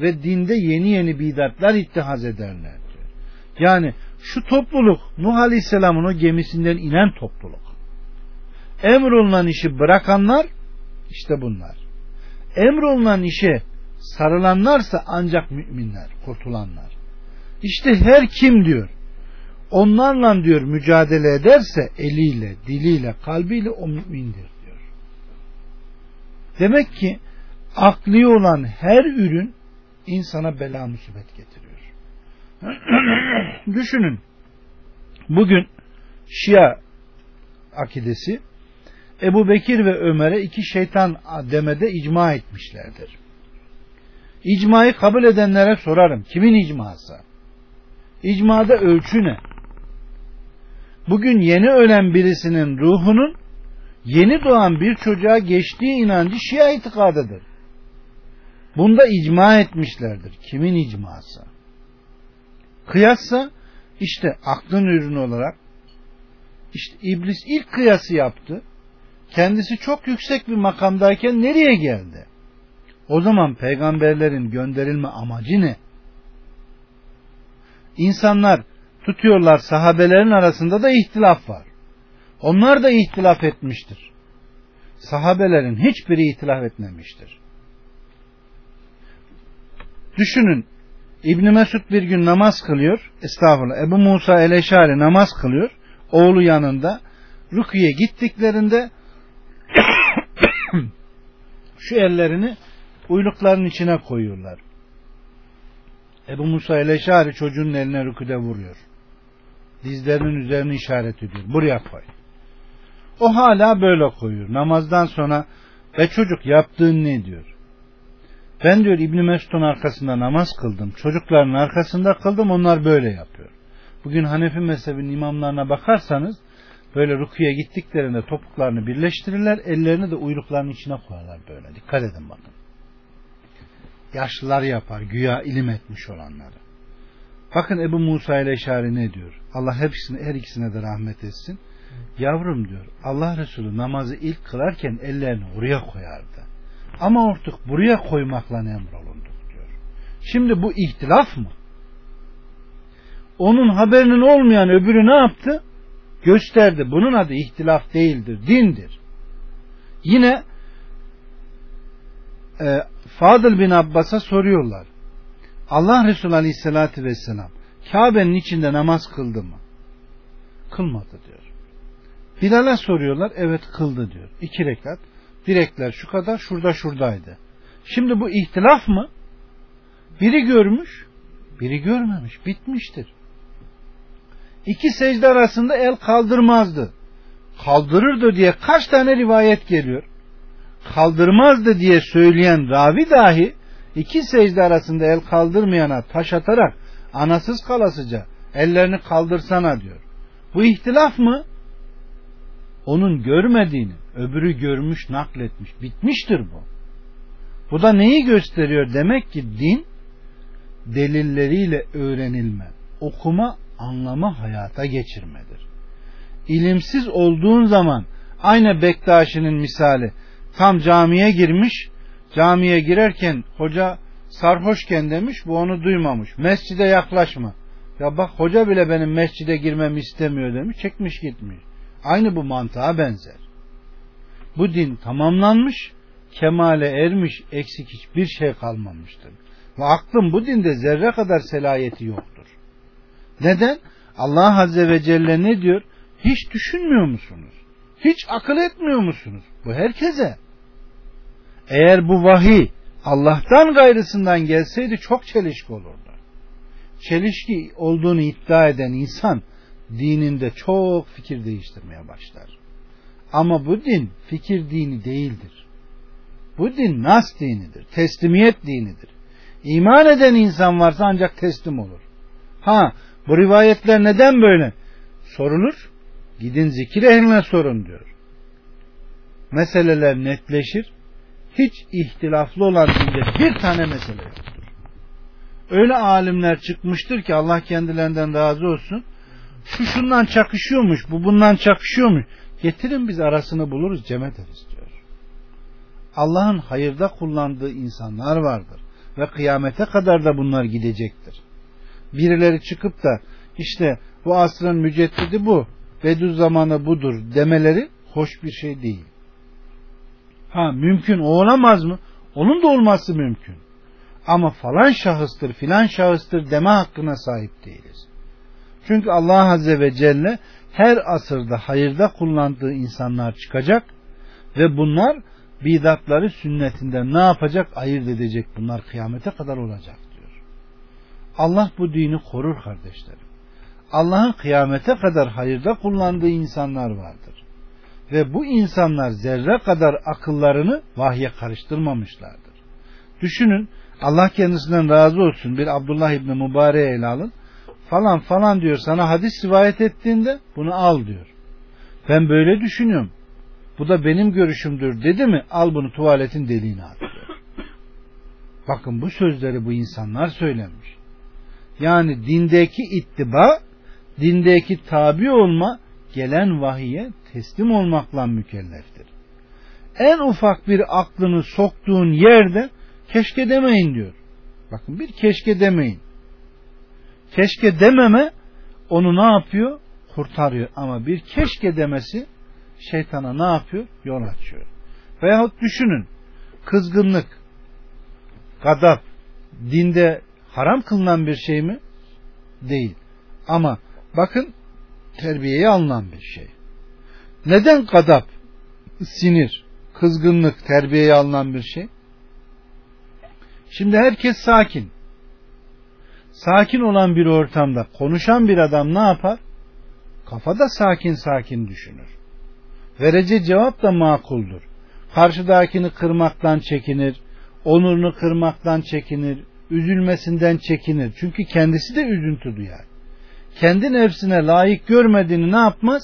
A: Ve dinde yeni yeni bidatlar ittihaz ederler diyor. Yani şu topluluk Nuh Aleyhisselam'ın o gemisinden inen topluluk. Emrolunan işi bırakanlar işte bunlar. Emrolunan işe sarılanlarsa ancak müminler, kurtulanlar. İşte her kim diyor onlarla diyor mücadele ederse eliyle, diliyle, kalbiyle o mümindir diyor. Demek ki akli olan her ürün insana bela musibet getiriyor. Düşünün. Bugün Şia akidesi Ebu Bekir ve Ömer'e iki şeytan demede icma etmişlerdir. İcmayı kabul edenlere sorarım. Kimin icması? İcmada ölçü ne? Bugün yeni ölen birisinin ruhunun yeni doğan bir çocuğa geçtiği inancı Şia itikadıdır. Bunda icma etmişlerdir. Kimin icması? Kıyassa işte aklın ürünü olarak işte iblis ilk kıyası yaptı. Kendisi çok yüksek bir makamdayken nereye geldi? O zaman peygamberlerin gönderilme amacı ne? İnsanlar tutuyorlar sahabelerin arasında da ihtilaf var. Onlar da ihtilaf etmiştir. Sahabelerin hiçbiri ihtilaf etmemiştir. Düşünün İbn Mesud bir gün namaz kılıyor. Estağfurullah. Ebu Musa el-Eşari namaz kılıyor. Oğlu yanında. Rukiye gittiklerinde şu ellerini uylukların içine koyuyorlar. Ebu Musa el-Eşari çocuğun eline rüküde vuruyor. Dizlerinin üzerine işaret ediyor. Buraya koy. O hala böyle koyuyor. Namazdan sonra ve çocuk yaptığın ne diyor? Ben diyor İbni Mesud'un arkasında namaz kıldım. Çocukların arkasında kıldım. Onlar böyle yapıyor. Bugün Hanefi mezhebinin imamlarına bakarsanız böyle rukuya gittiklerinde topuklarını birleştirirler. Ellerini de uyruklarının içine koyarlar böyle. Dikkat edin bakın. Yaşlılar yapar. Güya ilim etmiş olanları. Bakın Ebu Musa ile Eşari ne diyor? Allah hepsine, her ikisine de rahmet etsin. Yavrum diyor Allah Resulü namazı ilk kılarken ellerini oraya koyardı. Ama artık buraya koymakla emrolunduk diyor. Şimdi bu ihtilaf mı? Onun haberinin olmayan öbürü ne yaptı? Gösterdi. Bunun adı ihtilaf değildir, dindir. Yine e, Fadıl bin Abbas'a soruyorlar. Allah Resulü Aleyhisselatü Vesselam Kabe'nin içinde namaz kıldı mı? Kılmadı diyor. Bilal'e soruyorlar. Evet kıldı diyor. İki rekat. Direkler şu kadar şurada şuradaydı. Şimdi bu ihtilaf mı? Biri görmüş, biri görmemiş. Bitmiştir. İki secde arasında el kaldırmazdı. Kaldırırdı diye kaç tane rivayet geliyor. Kaldırmazdı diye söyleyen ravi dahi iki secde arasında el kaldırmayana taş atarak anasız kalasıca ellerini kaldırsana diyor. Bu ihtilaf mı? Onun görmediğini öbürü görmüş nakletmiş. Bitmiştir bu. Bu da neyi gösteriyor? Demek ki din delilleriyle öğrenilme, okuma, anlama, hayata geçirmedir. İlimsiz olduğun zaman aynı Bektaşi'nin misali tam camiye girmiş Camiye girerken hoca sarhoşken demiş bu onu duymamış. Mescide yaklaşma. Ya bak hoca bile benim mescide girmemi istemiyor demiş. Çekmiş gitmiş. Aynı bu mantığa benzer. Bu din tamamlanmış, kemale ermiş, eksik hiçbir şey kalmamıştır. Ve aklın bu dinde zerre kadar selayeti yoktur. Neden? Allah Azze ve Celle ne diyor? Hiç düşünmüyor musunuz? Hiç akıl etmiyor musunuz? Bu herkese. Eğer bu vahiy Allah'tan gayrısından gelseydi çok çelişki olurdu. Çelişki olduğunu iddia eden insan dininde çok fikir değiştirmeye başlar. Ama bu din fikir dini değildir. Bu din nas dinidir, teslimiyet dinidir. İman eden insan varsa ancak teslim olur. Ha bu rivayetler neden böyle? Sorulur. Gidin zikir ehline sorun diyor. Meseleler netleşir hiç ihtilaflı olan dinde bir tane mesele yoktur. Öyle alimler çıkmıştır ki Allah kendilerinden razı olsun. Şu şundan çakışıyormuş, bu bundan çakışıyormuş. Getirin biz arasını buluruz, cem ederiz diyor. Allah'ın hayırda kullandığı insanlar vardır. Ve kıyamete kadar da bunlar gidecektir. Birileri çıkıp da işte bu asrın müceddidi bu, Bedü zamanı budur demeleri hoş bir şey değil. Ha mümkün o olamaz mı? Onun da olması mümkün. Ama falan şahıstır filan şahıstır deme hakkına sahip değiliz. Çünkü Allah Azze ve Celle her asırda hayırda kullandığı insanlar çıkacak ve bunlar bidatları sünnetinden ne yapacak? Ayırt edecek bunlar kıyamete kadar olacak diyor. Allah bu dini korur kardeşlerim. Allah'ın kıyamete kadar hayırda kullandığı insanlar vardır. Ve bu insanlar zerre kadar akıllarını vahye karıştırmamışlardır. Düşünün Allah kendisinden razı olsun bir Abdullah İbni Mübarek'e ele alın. Falan falan diyor sana hadis rivayet ettiğinde bunu al diyor. Ben böyle düşünüyorum. Bu da benim görüşümdür dedi mi al bunu tuvaletin deliğine at. Bakın bu sözleri bu insanlar söylemiş. Yani dindeki ittiba, dindeki tabi olma gelen vahiye teslim olmakla mükelleftir. En ufak bir aklını soktuğun yerde keşke demeyin diyor. Bakın bir keşke demeyin. Keşke dememe onu ne yapıyor? Kurtarıyor. Ama bir keşke demesi şeytana ne yapıyor? Yol açıyor. Veyahut düşünün kızgınlık, gadap dinde haram kılınan bir şey mi? Değil. Ama bakın terbiyeye alınan bir şey. Neden gadap, sinir, kızgınlık terbiyeye alınan bir şey? Şimdi herkes sakin. Sakin olan bir ortamda konuşan bir adam ne yapar? Kafada sakin sakin düşünür. Vereceği cevap da makuldur. Karşıdakini kırmaktan çekinir, onurunu kırmaktan çekinir, üzülmesinden çekinir. Çünkü kendisi de üzüntü duyar. Kendi nefsine layık görmediğini ne yapmaz?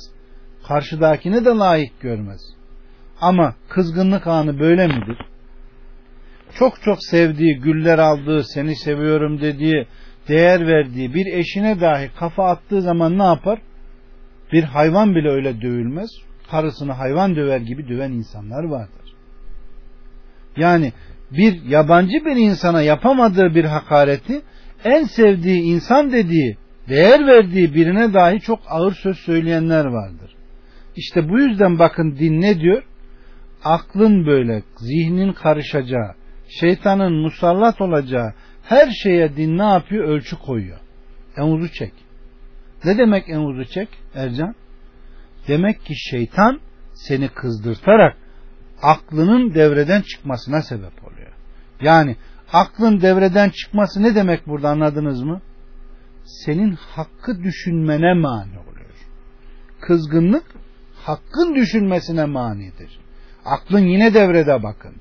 A: Karşıdakine de layık görmez. Ama kızgınlık anı böyle midir? Çok çok sevdiği, güller aldığı, seni seviyorum dediği, değer verdiği bir eşine dahi kafa attığı zaman ne yapar? Bir hayvan bile öyle dövülmez. Karısını hayvan döver gibi döven insanlar vardır. Yani bir yabancı bir insana yapamadığı bir hakareti en sevdiği insan dediği, değer verdiği birine dahi çok ağır söz söyleyenler vardır. İşte bu yüzden bakın din ne diyor? Aklın böyle, zihnin karışacağı, şeytanın musallat olacağı her şeye din ne yapıyor? Ölçü koyuyor. Emuzu çek. Ne demek emuzu çek Ercan? Demek ki şeytan seni kızdırtarak aklının devreden çıkmasına sebep oluyor. Yani aklın devreden çıkması ne demek burada anladınız mı? Senin hakkı düşünmene mani oluyor. Kızgınlık hakkın düşünmesine manidir. Aklın yine devrede bakın.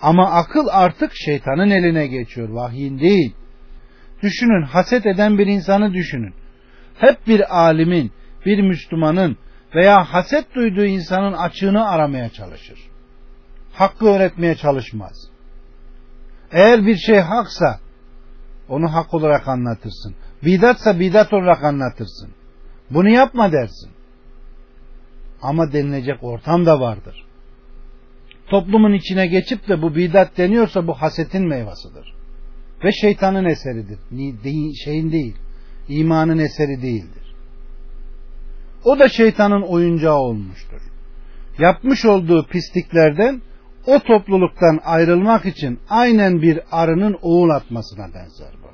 A: Ama akıl artık şeytanın eline geçiyor. Vahyin değil. Düşünün haset eden bir insanı düşünün. Hep bir alimin, bir Müslümanın veya haset duyduğu insanın açığını aramaya çalışır. Hakkı öğretmeye çalışmaz. Eğer bir şey haksa onu hak olarak anlatırsın. Bidatsa bidat olarak anlatırsın. Bunu yapma dersin. Ama denilecek ortam da vardır toplumun içine geçip de bu bidat deniyorsa bu hasetin meyvasıdır. Ve şeytanın eseridir. Şeyin değil. imanın eseri değildir. O da şeytanın oyuncağı olmuştur. Yapmış olduğu pisliklerden o topluluktan ayrılmak için aynen bir arının oğul atmasına benzer bu.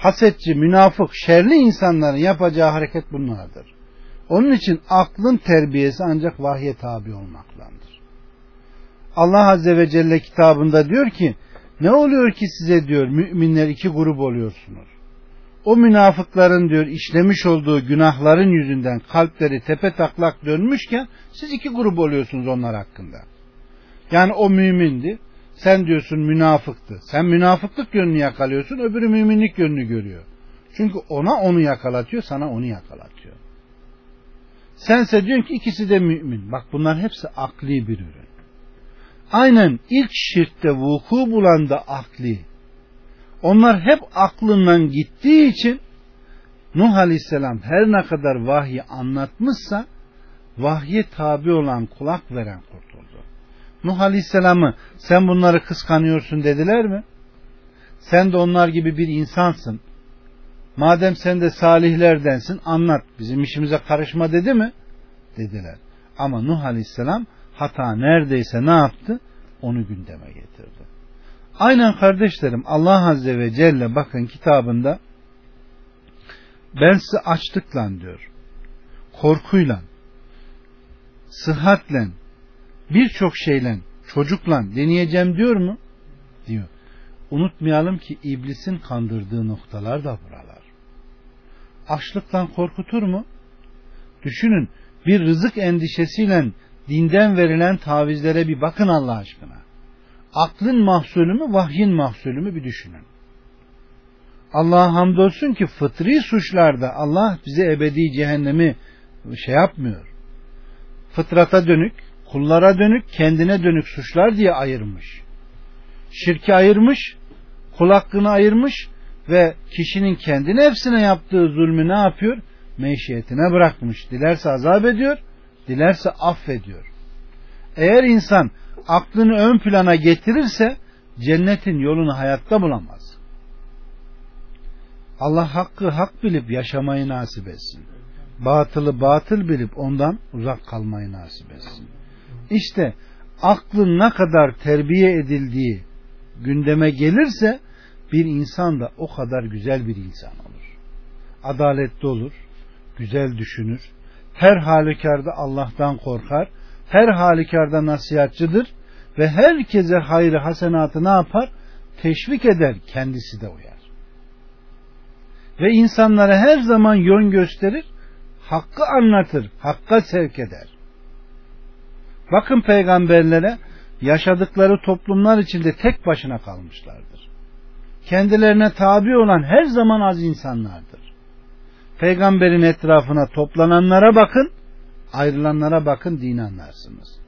A: Hasetçi, münafık, şerli insanların yapacağı hareket bunlardır. Onun için aklın terbiyesi ancak vahye tabi olmaklandır. Allah Azze ve Celle kitabında diyor ki ne oluyor ki size diyor müminler iki grup oluyorsunuz. O münafıkların diyor işlemiş olduğu günahların yüzünden kalpleri tepe taklak dönmüşken siz iki grup oluyorsunuz onlar hakkında. Yani o mümindi. Sen diyorsun münafıktı. Sen münafıklık yönünü yakalıyorsun öbürü müminlik yönünü görüyor. Çünkü ona onu yakalatıyor sana onu yakalatıyor. Sense diyorsun ki ikisi de mümin. Bak bunlar hepsi akli bir ürün aynen ilk şirkte vuku bulan da akli. Onlar hep aklından gittiği için Nuh Aleyhisselam her ne kadar vahyi anlatmışsa vahye tabi olan kulak veren kurtuldu. Nuh Aleyhisselam'ı sen bunları kıskanıyorsun dediler mi? Sen de onlar gibi bir insansın. Madem sen de salihlerdensin anlat bizim işimize karışma dedi mi? Dediler. Ama Nuh Aleyhisselam hata neredeyse ne yaptı? Onu gündeme getirdi. Aynen kardeşlerim Allah Azze ve Celle bakın kitabında ben size açlıkla diyor. Korkuyla, sıhhatle, birçok şeyle, çocukla deneyeceğim diyor mu? Diyor. Unutmayalım ki iblisin kandırdığı noktalar da buralar. Açlıktan korkutur mu? Düşünün bir rızık endişesiyle dinden verilen tavizlere bir bakın Allah aşkına. Aklın mahsulü mü, vahyin mahsulü mü bir düşünün. Allah'a hamdolsun ki fıtri suçlarda Allah bize ebedi cehennemi şey yapmıyor. Fıtrata dönük, kullara dönük, kendine dönük suçlar diye ayırmış. Şirki ayırmış, kul hakkını ayırmış ve kişinin kendi nefsine yaptığı zulmü ne yapıyor? Meşiyetine bırakmış. Dilerse azap ediyor, dilerse affediyor. Eğer insan aklını ön plana getirirse cennetin yolunu hayatta bulamaz. Allah hakkı hak bilip yaşamayı nasip etsin. Batılı batıl bilip ondan uzak kalmayı nasip etsin. İşte aklın ne kadar terbiye edildiği gündeme gelirse bir insan da o kadar güzel bir insan olur. Adaletli olur, güzel düşünür, her halükarda Allah'tan korkar, her halükarda nasihatçıdır ve herkese hayrı hasenatı ne yapar? Teşvik eder, kendisi de uyar. Ve insanlara her zaman yön gösterir, hakkı anlatır, hakka sevk eder. Bakın peygamberlere yaşadıkları toplumlar içinde tek başına kalmışlardır. Kendilerine tabi olan her zaman az insanlardır. Peygamberin etrafına toplananlara bakın, ayrılanlara bakın din anlarsınız.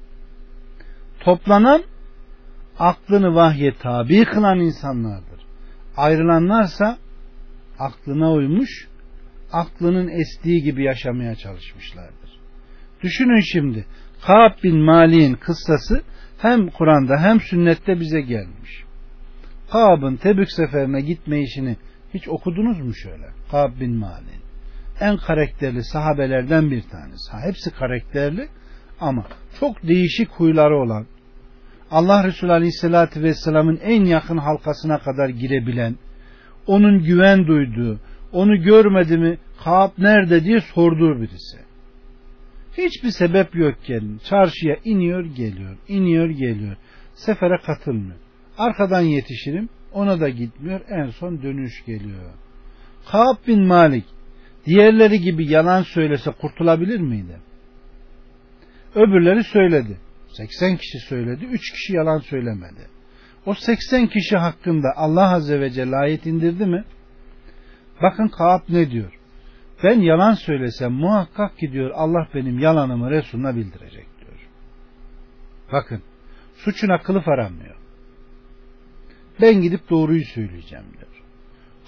A: Toplanan aklını vahye tabi kılan insanlardır. Ayrılanlarsa aklına uymuş, aklının estiği gibi yaşamaya çalışmışlardır. Düşünün şimdi Kaab bin Malik'in kıssası hem Kur'an'da hem sünnette bize gelmiş. Kaab'ın Tebük seferine gitme işini hiç okudunuz mu şöyle? Kaab bin Malik'in. En karakterli sahabelerden bir tanesi. Ha, hepsi karakterli ama çok değişik huyları olan, Allah Resulü Aleyhisselatü Vesselam'ın en yakın halkasına kadar girebilen, onun güven duyduğu, onu görmedi mi Kaab nerede diye sorduğu birisi. Hiçbir sebep yokken çarşıya iniyor geliyor, iniyor geliyor. Sefere katılmıyor. Arkadan yetişirim, ona da gitmiyor, en son dönüş geliyor. Kaab bin Malik diğerleri gibi yalan söylese kurtulabilir miydi? Öbürleri söyledi. 80 kişi söyledi, 3 kişi yalan söylemedi. O 80 kişi hakkında Allah Azze ve Celle ayet indirdi mi? Bakın Kaab ne diyor? Ben yalan söylesem muhakkak ki diyor Allah benim yalanımı Resulüne bildirecek diyor. Bakın suçuna kılıf aranmıyor. Ben gidip doğruyu söyleyeceğim diyor.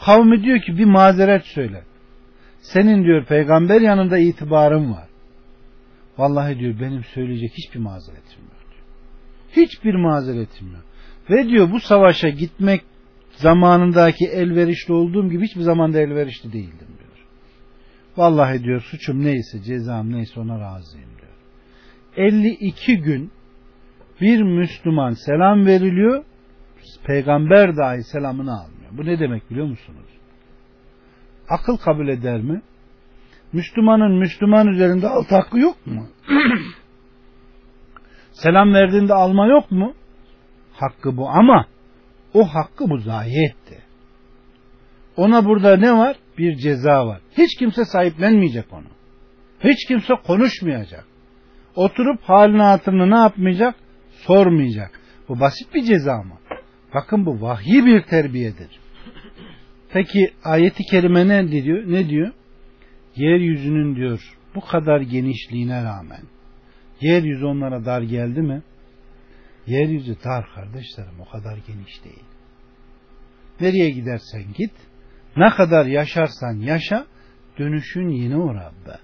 A: Kavmi diyor ki bir mazeret söyle. Senin diyor peygamber yanında itibarın var. Vallahi diyor benim söyleyecek hiçbir mazeretim yok. Hiçbir mazeretim yok. Ve diyor bu savaşa gitmek zamanındaki elverişli olduğum gibi hiçbir zamanda elverişli değildim. Vallahi diyor suçum neyse cezam neyse ona razıyım diyor. 52 gün bir Müslüman selam veriliyor peygamber dahi selamını almıyor. Bu ne demek biliyor musunuz? Akıl kabul eder mi? Müslümanın Müslüman üzerinde alt hakkı yok mu? selam verdiğinde alma yok mu? Hakkı bu ama o hakkı bu zayi etti. Ona burada ne var? Bir ceza var. Hiç kimse sahiplenmeyecek onu. Hiç kimse konuşmayacak. Oturup halini hatırını ne yapmayacak? Sormayacak. Bu basit bir ceza mı? Bakın bu vahyi bir terbiyedir. Peki ayeti kerime ne diyor? Ne diyor? Yeryüzünün diyor bu kadar genişliğine rağmen yeryüzü onlara dar geldi mi? Yeryüzü dar kardeşlerim o kadar geniş değil. Nereye gidersen git, ne kadar yaşarsan yaşa, dönüşün yine o Rabbe.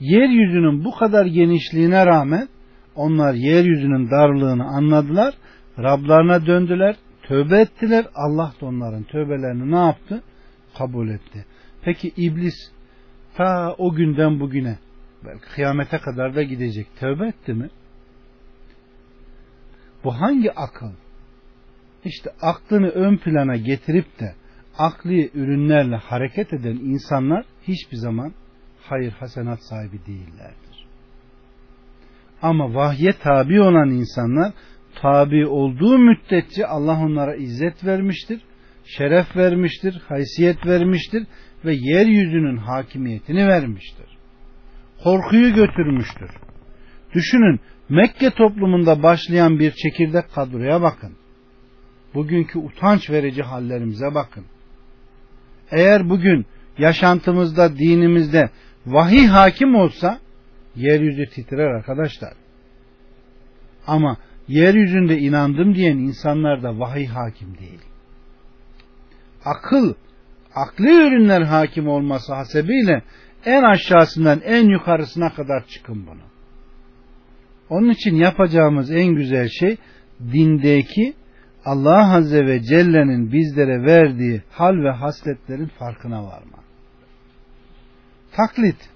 A: Yeryüzünün bu kadar genişliğine rağmen onlar yeryüzünün darlığını anladılar, Rablarına döndüler, tövbe ettiler. Allah da onların tövbelerini ne yaptı? Kabul etti. Peki iblis ta o günden bugüne belki kıyamete kadar da gidecek. Tövbe etti mi? Bu hangi akıl? İşte aklını ön plana getirip de akli ürünlerle hareket eden insanlar hiçbir zaman hayır hasenat sahibi değillerdir. Ama vahye tabi olan insanlar tabi olduğu müddetçe Allah onlara izzet vermiştir, şeref vermiştir, haysiyet vermiştir ve yeryüzünün hakimiyetini vermiştir. Korkuyu götürmüştür. Düşünün Mekke toplumunda başlayan bir çekirdek kadroya bakın. Bugünkü utanç verici hallerimize bakın. Eğer bugün yaşantımızda, dinimizde vahiy hakim olsa yeryüzü titrer arkadaşlar. Ama yeryüzünde inandım diyen insanlar da vahiy hakim değil. Akıl, akli ürünler hakim olması hasebiyle en aşağısından en yukarısına kadar çıkın bunu. Onun için yapacağımız en güzel şey dindeki Allah Azze ve Celle'nin bizlere verdiği hal ve hasletlerin farkına varma. Taklit.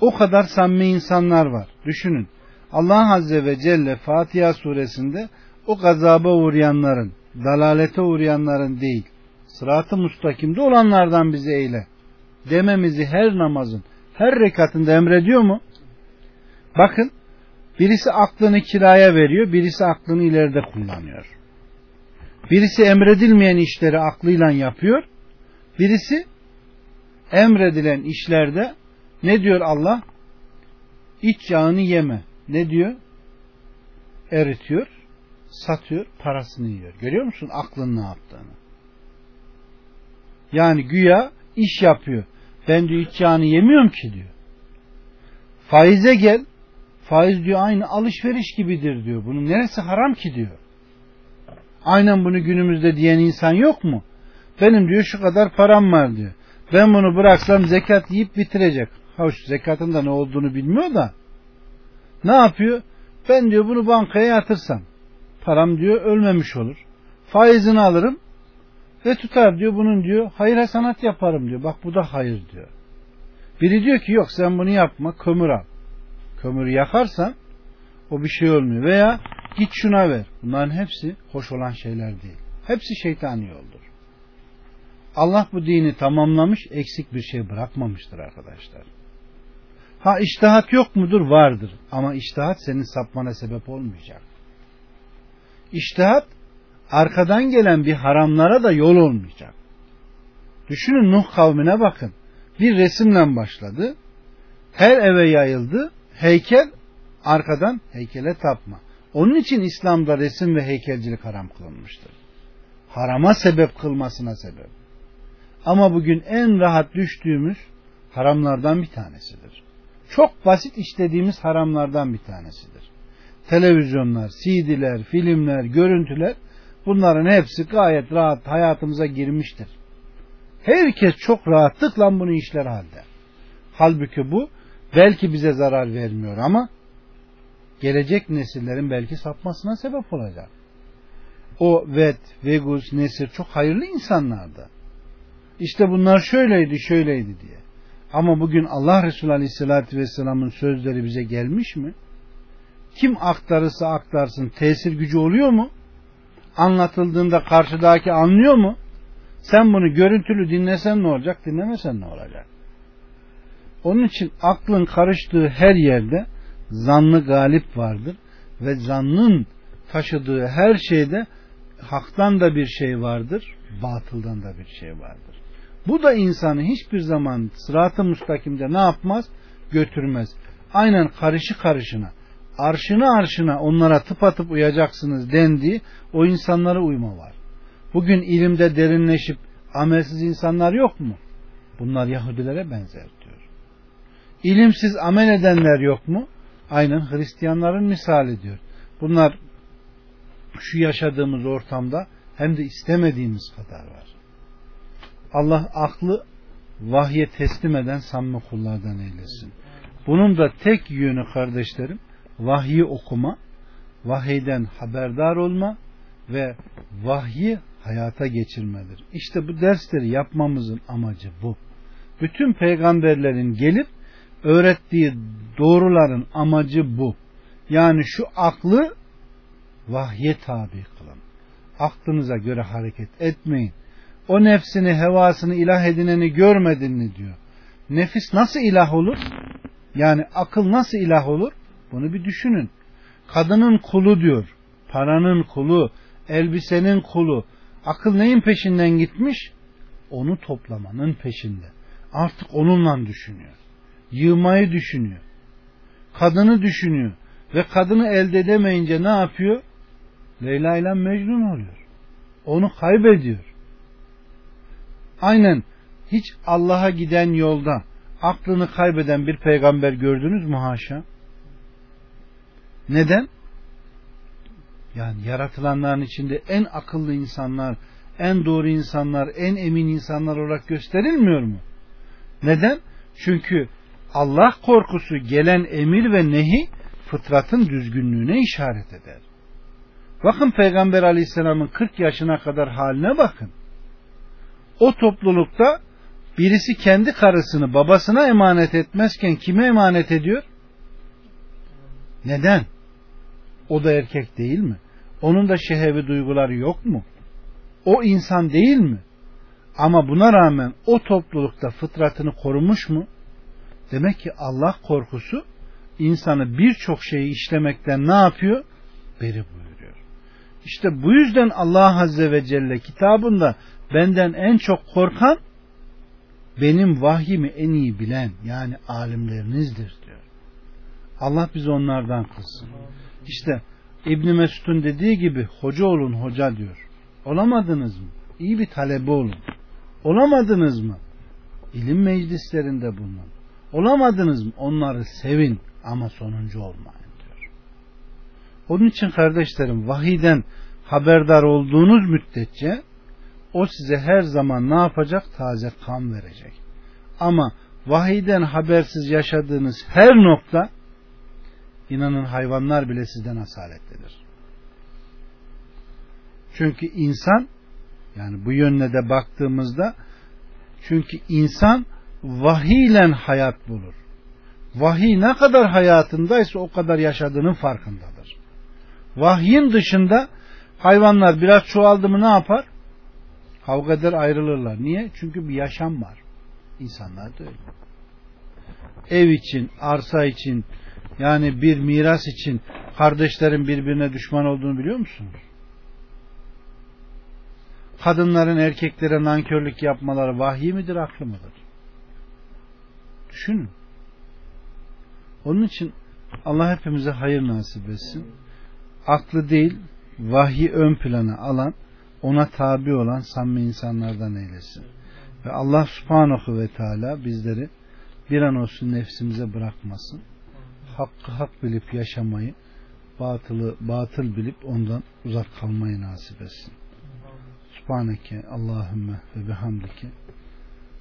A: O kadar samimi insanlar var. Düşünün. Allah Azze ve Celle Fatiha suresinde o gazaba uğrayanların, dalalete uğrayanların değil, sıratı mustakimde olanlardan bizi eyle dememizi her namazın, her rekatında emrediyor mu? Bakın, birisi aklını kiraya veriyor, birisi aklını ileride kullanıyor. Birisi emredilmeyen işleri aklıyla yapıyor, birisi emredilen işlerde ne diyor Allah? İç yağını yeme. Ne diyor? Eritiyor, satıyor, parasını yiyor. Görüyor musun aklın ne yaptığını? Yani güya iş yapıyor. Ben diyor iç yağını yemiyorum ki diyor. Faize gel. Faiz diyor aynı alışveriş gibidir diyor. Bunun neresi haram ki diyor. Aynen bunu günümüzde diyen insan yok mu? Benim diyor şu kadar param var diyor. Ben bunu bıraksam zekat yiyip bitirecek. Hoş zekatın da ne olduğunu bilmiyor da. Ne yapıyor? Ben diyor bunu bankaya yatırsam. Param diyor ölmemiş olur. Faizini alırım ve tutar diyor bunun diyor hayır sanat yaparım diyor. Bak bu da hayır diyor. Biri diyor ki yok sen bunu yapma kömür al. Kömürü yakarsan o bir şey olmuyor. Veya git şuna ver. Bunların hepsi hoş olan şeyler değil. Hepsi şeytani yoldur. Allah bu dini tamamlamış, eksik bir şey bırakmamıştır arkadaşlar. Ha iştihat yok mudur? Vardır. Ama iştihat senin sapmana sebep olmayacak. İştihat arkadan gelen bir haramlara da yol olmayacak. Düşünün Nuh kavmine bakın. Bir resimle başladı. Her eve yayıldı. Heykel arkadan heykele tapma. Onun için İslam'da resim ve heykelcilik haram kılınmıştır. Harama sebep kılmasına sebep. Ama bugün en rahat düştüğümüz haramlardan bir tanesidir. Çok basit işlediğimiz haramlardan bir tanesidir. Televizyonlar, CD'ler, filmler, görüntüler bunların hepsi gayet rahat hayatımıza girmiştir. Herkes çok rahatlıkla bunu işler halde. Halbuki bu belki bize zarar vermiyor ama gelecek nesillerin belki sapmasına sebep olacak. O Ved, Vegus, Nesir çok hayırlı insanlardı. İşte bunlar şöyleydi, şöyleydi diye. Ama bugün Allah Resulü Aleyhisselatü Vesselam'ın sözleri bize gelmiş mi? Kim aktarırsa aktarsın tesir gücü oluyor mu? Anlatıldığında karşıdaki anlıyor mu? Sen bunu görüntülü dinlesen ne olacak, dinlemesen ne olacak? Onun için aklın karıştığı her yerde zannı galip vardır ve zannın taşıdığı her şeyde haktan da bir şey vardır, batıldan da bir şey vardır. Bu da insanı hiçbir zaman sırat-ı müstakimde ne yapmaz? Götürmez. Aynen karışı karışına, arşına arşına onlara tıpatıp uyacaksınız dendiği o insanlara uyma var. Bugün ilimde derinleşip amelsiz insanlar yok mu? Bunlar Yahudilere benzer diyor. İlimsiz amel edenler yok mu? Aynen Hristiyanların misali diyor. Bunlar şu yaşadığımız ortamda hem de istemediğimiz kadar var. Allah aklı vahye teslim eden samimi kullardan eylesin. Bunun da tek yönü kardeşlerim vahyi okuma, vahiyden haberdar olma ve vahyi hayata geçirmedir. İşte bu dersleri yapmamızın amacı bu. Bütün peygamberlerin gelip öğrettiği doğruların amacı bu. Yani şu aklı vahye tabi kılın. Aklınıza göre hareket etmeyin. O nefsini, hevasını ilah edineni görmedin mi diyor. Nefis nasıl ilah olur? Yani akıl nasıl ilah olur? Bunu bir düşünün. Kadının kulu diyor. Paranın kulu, elbisenin kulu. Akıl neyin peşinden gitmiş? Onu toplamanın peşinde. Artık onunla düşünüyor. Yığmayı düşünüyor. Kadını düşünüyor. Ve kadını elde edemeyince ne yapıyor? Leyla ile Mecnun oluyor. Onu kaybediyor. Aynen hiç Allah'a giden yolda aklını kaybeden bir peygamber gördünüz mü haşa? Neden? Yani yaratılanların içinde en akıllı insanlar, en doğru insanlar, en emin insanlar olarak gösterilmiyor mu? Neden? Çünkü Allah korkusu gelen emir ve nehi fıtratın düzgünlüğüne işaret eder. Bakın Peygamber Aleyhisselam'ın 40 yaşına kadar haline bakın. O toplulukta birisi kendi karısını babasına emanet etmezken kime emanet ediyor? Neden? O da erkek değil mi? Onun da şehevi duyguları yok mu? O insan değil mi? Ama buna rağmen o toplulukta fıtratını korumuş mu? Demek ki Allah korkusu insanı birçok şeyi işlemekten ne yapıyor? Beri buyuruyor. İşte bu yüzden Allah Azze ve Celle kitabında benden en çok korkan benim vahyimi en iyi bilen yani alimlerinizdir diyor. Allah biz onlardan kılsın. İşte İbn Mesud'un dediği gibi hoca olun hoca diyor. Olamadınız mı? İyi bir talebe olun. Olamadınız mı? İlim meclislerinde bulunun. Olamadınız mı? Onları sevin ama sonuncu olmayın diyor. Onun için kardeşlerim vahiden haberdar olduğunuz müddetçe o size her zaman ne yapacak? Taze kan verecek. Ama vahiden habersiz yaşadığınız her nokta inanın hayvanlar bile sizden asaletlidir. Çünkü insan yani bu yönle de baktığımızda çünkü insan vahiyle hayat bulur. Vahiy ne kadar hayatındaysa o kadar yaşadığının farkındadır. Vahyin dışında hayvanlar biraz çoğaldı mı ne yapar? Kavga eder ayrılırlar. Niye? Çünkü bir yaşam var. İnsanlar da öyle. Ev için, arsa için, yani bir miras için kardeşlerin birbirine düşman olduğunu biliyor musunuz? Kadınların erkeklere nankörlük yapmaları vahiy midir, aklı mıdır? Düşünün. Onun için Allah hepimize hayır nasip etsin. Aklı değil, vahyi ön plana alan, ona tabi olan samimi insanlardan eylesin. Ve Allah subhanahu ve teala bizleri bir an olsun nefsimize bırakmasın. Hakkı hak bilip yaşamayı, batılı batıl bilip ondan uzak kalmayı nasip etsin. Subhaneke Allahümme ve bihamdike